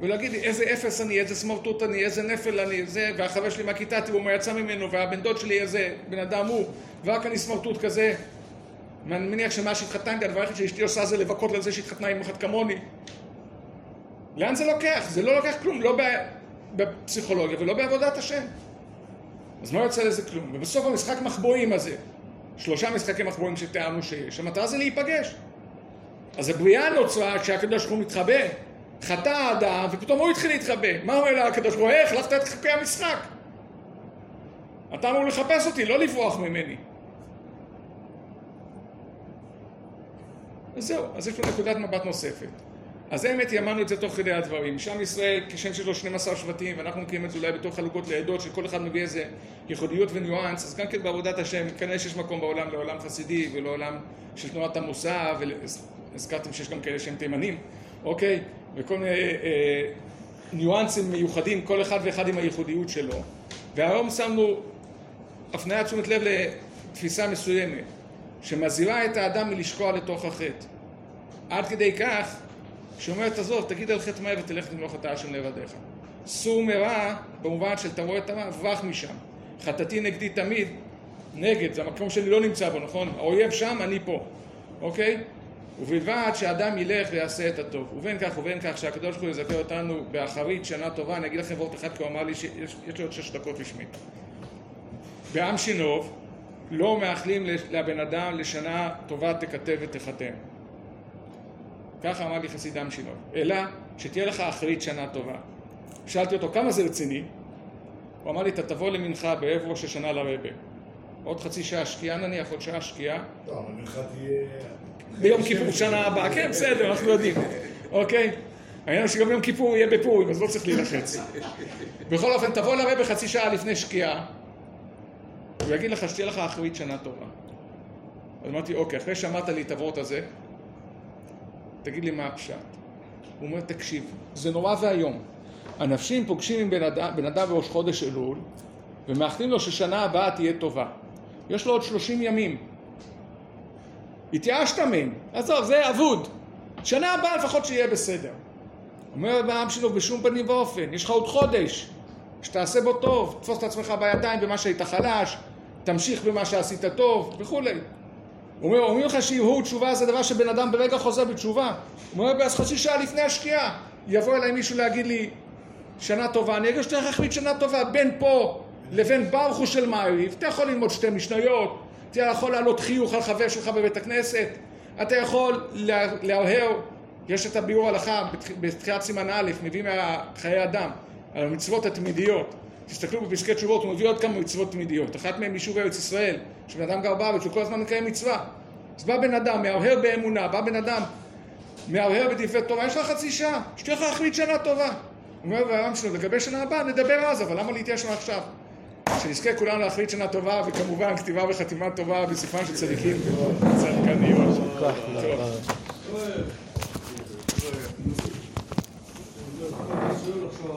ולהגיד לי איזה אפס אני, איזה סמרטוט אני, איזה נפל אני, זה, והחבר שלי מהכיתה, תראו מה יצא ממנו, והבן דוד שלי איזה בן אדם הוא, ורק אני סמרטוט כזה. ואני מניח שמאז שהתחתנתי, הדבר היחיד שאשתי עושה זה לבכות על זה שהתחתנה עם אחת כמוני. לאן זה לוקח? זה לא לוקח כלום, לא בפסיכולוגיה ולא בעבודת השם. אז לא יוצא לזה כלום. ובסוף המשחק מחבואים הזה, שלושה משחקי מחבואים שתיארנו שיש, המטרה זה להיפגש. אז הבריאה נוצרה כשהקדוש ברוך הוא מתחבא. חטא האדם, ופתאום הוא התחיל להתחבא. מה אומר לה הקדוש ברוך הוא? איך? החלפת את חוקי המשחק. אתה אמור לחפש אותי, לא לברוח ממני. אז זהו, אז יש לו נקודת מבט נוספת. אז האמת היא, אמרנו את זה תוך כדי הדברים. שם ישראל, כשם שיש לו 12 שבטים, ואנחנו מכירים את זה אולי בתור חלוקות לעדות, שכל אחד מביא איזה ייחודיות וניואנס, אז גם כן בעבודת השם, כנראה שיש מקום בעולם לעולם חסידי ולעולם של תנועת המוסר, והזכרתם שיש גם כאלה שהם תימנים, אוקיי? וכל מיני אה, ניואנסים מיוחדים, כל אחד ואחד עם הייחודיות שלו. והיום שמנו הפניית תשומת לב לתפיסה מסוימת, שמזהירה את האדם מלשקוע לתוך החטא. עד כדי כך שאומרת, עזוב, תגיד על חטא מהר ותלך למלוך את השם לבדיך. סור מרע, במובן של אתה רואה את הרע, ברח משם. חטאתי נגדי תמיד, נגד, זה המקום שאני לא נמצא בו, נכון? האויב שם, אני פה, אוקיי? ובלבד שאדם ילך ויעשה את הטוב. ובין כך ובין כך שהקדוש ברוך הוא יזכה אותנו באחרית שנה טובה, אני אגיד לכם וורט אחד, כי הוא אמר לי שיש יש לי עוד שש דקות לשמי. בעם שינוב לא מאחלים לבן אדם לשנה טובה תכתב ותחתם. ככה אמר לי חסיד עם שינוב. אלא שתהיה לך אחרית שנה טובה. שאלתי אותו, כמה זה רציני? הוא אמר לי, אתה תבוא למנחה בערב ראש השנה לרבה. עוד חצי שעה שקיעה נניח, עוד שעה שקיעה.
לא, אבל מנחה תהיה...
ביום כיפור שנה הבאה, כן, בסדר, אנחנו יודעים, אוקיי? העניין הוא שגם יום כיפור יהיה בפורים, אז לא צריך להילחץ. בכל אופן, תבוא לרבה חצי שעה לפני שקיעה, הוא יגיד לך שתהיה לך אחרית שנה טובה. אז אמרתי, אוקיי, אחרי שאמרת לי את הוורט הזה, תגיד לי מה הפשט. הוא אומר, תקשיב, זה נורא ואיום. אנשים פוגשים עם בן אדם, בראש חודש אלול, ומאחלים לו ששנה הבאה תהיה טובה. יש לו עוד 30 ימים. התייאשת מהם, עזוב, זה אבוד. שנה הבאה לפחות שיהיה בסדר. אומר בעם שלו, בשום פנים ואופן, יש לך עוד חודש, שתעשה בו טוב, תתפוס את עצמך בידיים במה שהיית חלש, תמשיך במה שעשית טוב, וכולי. אומר, אומרים לך שהרהור תשובה זה דבר שבן אדם ברגע חוזר בתשובה. הוא אומר, אז חצי שעה לפני השקיעה, יבוא אליי מישהו להגיד לי, שנה טובה, אני אגיד שאתה להחליט שנה טובה, בין פה לבין ברכו של מעריב, אתה יכול ללמוד שתי משניות, אתה יכול להעלות חיוך על חבר שלך בבית הכנסת, אתה יכול לה- להרהר, יש את הביאור הלכה בתח- בתחילת סימן א', מביא מהחיי אדם, על המצוות התמידיות. תסתכלו בפסקי תשובות, הוא מביא עוד כמה מצוות תמידיות. אחת מהן יישוב ארץ ישראל, שבן אדם גר בארץ, הוא כל הזמן מקיים מצווה. אז בא בן אדם, מהרהר באמונה, בא בן אדם, מהרהר בדברי תורה, יש לך חצי שעה, שתהיה לך להחליט שנה טובה. אומר בעולם שלו, לגבי שנה הבאה נדבר אז, אבל למה להתייאש לנו עכשיו? שנזכה כולנו להחליט שנה טובה, וכמובן כתיבה וחתימה טובה בספרם של צדיקים וצדקניות. טוב.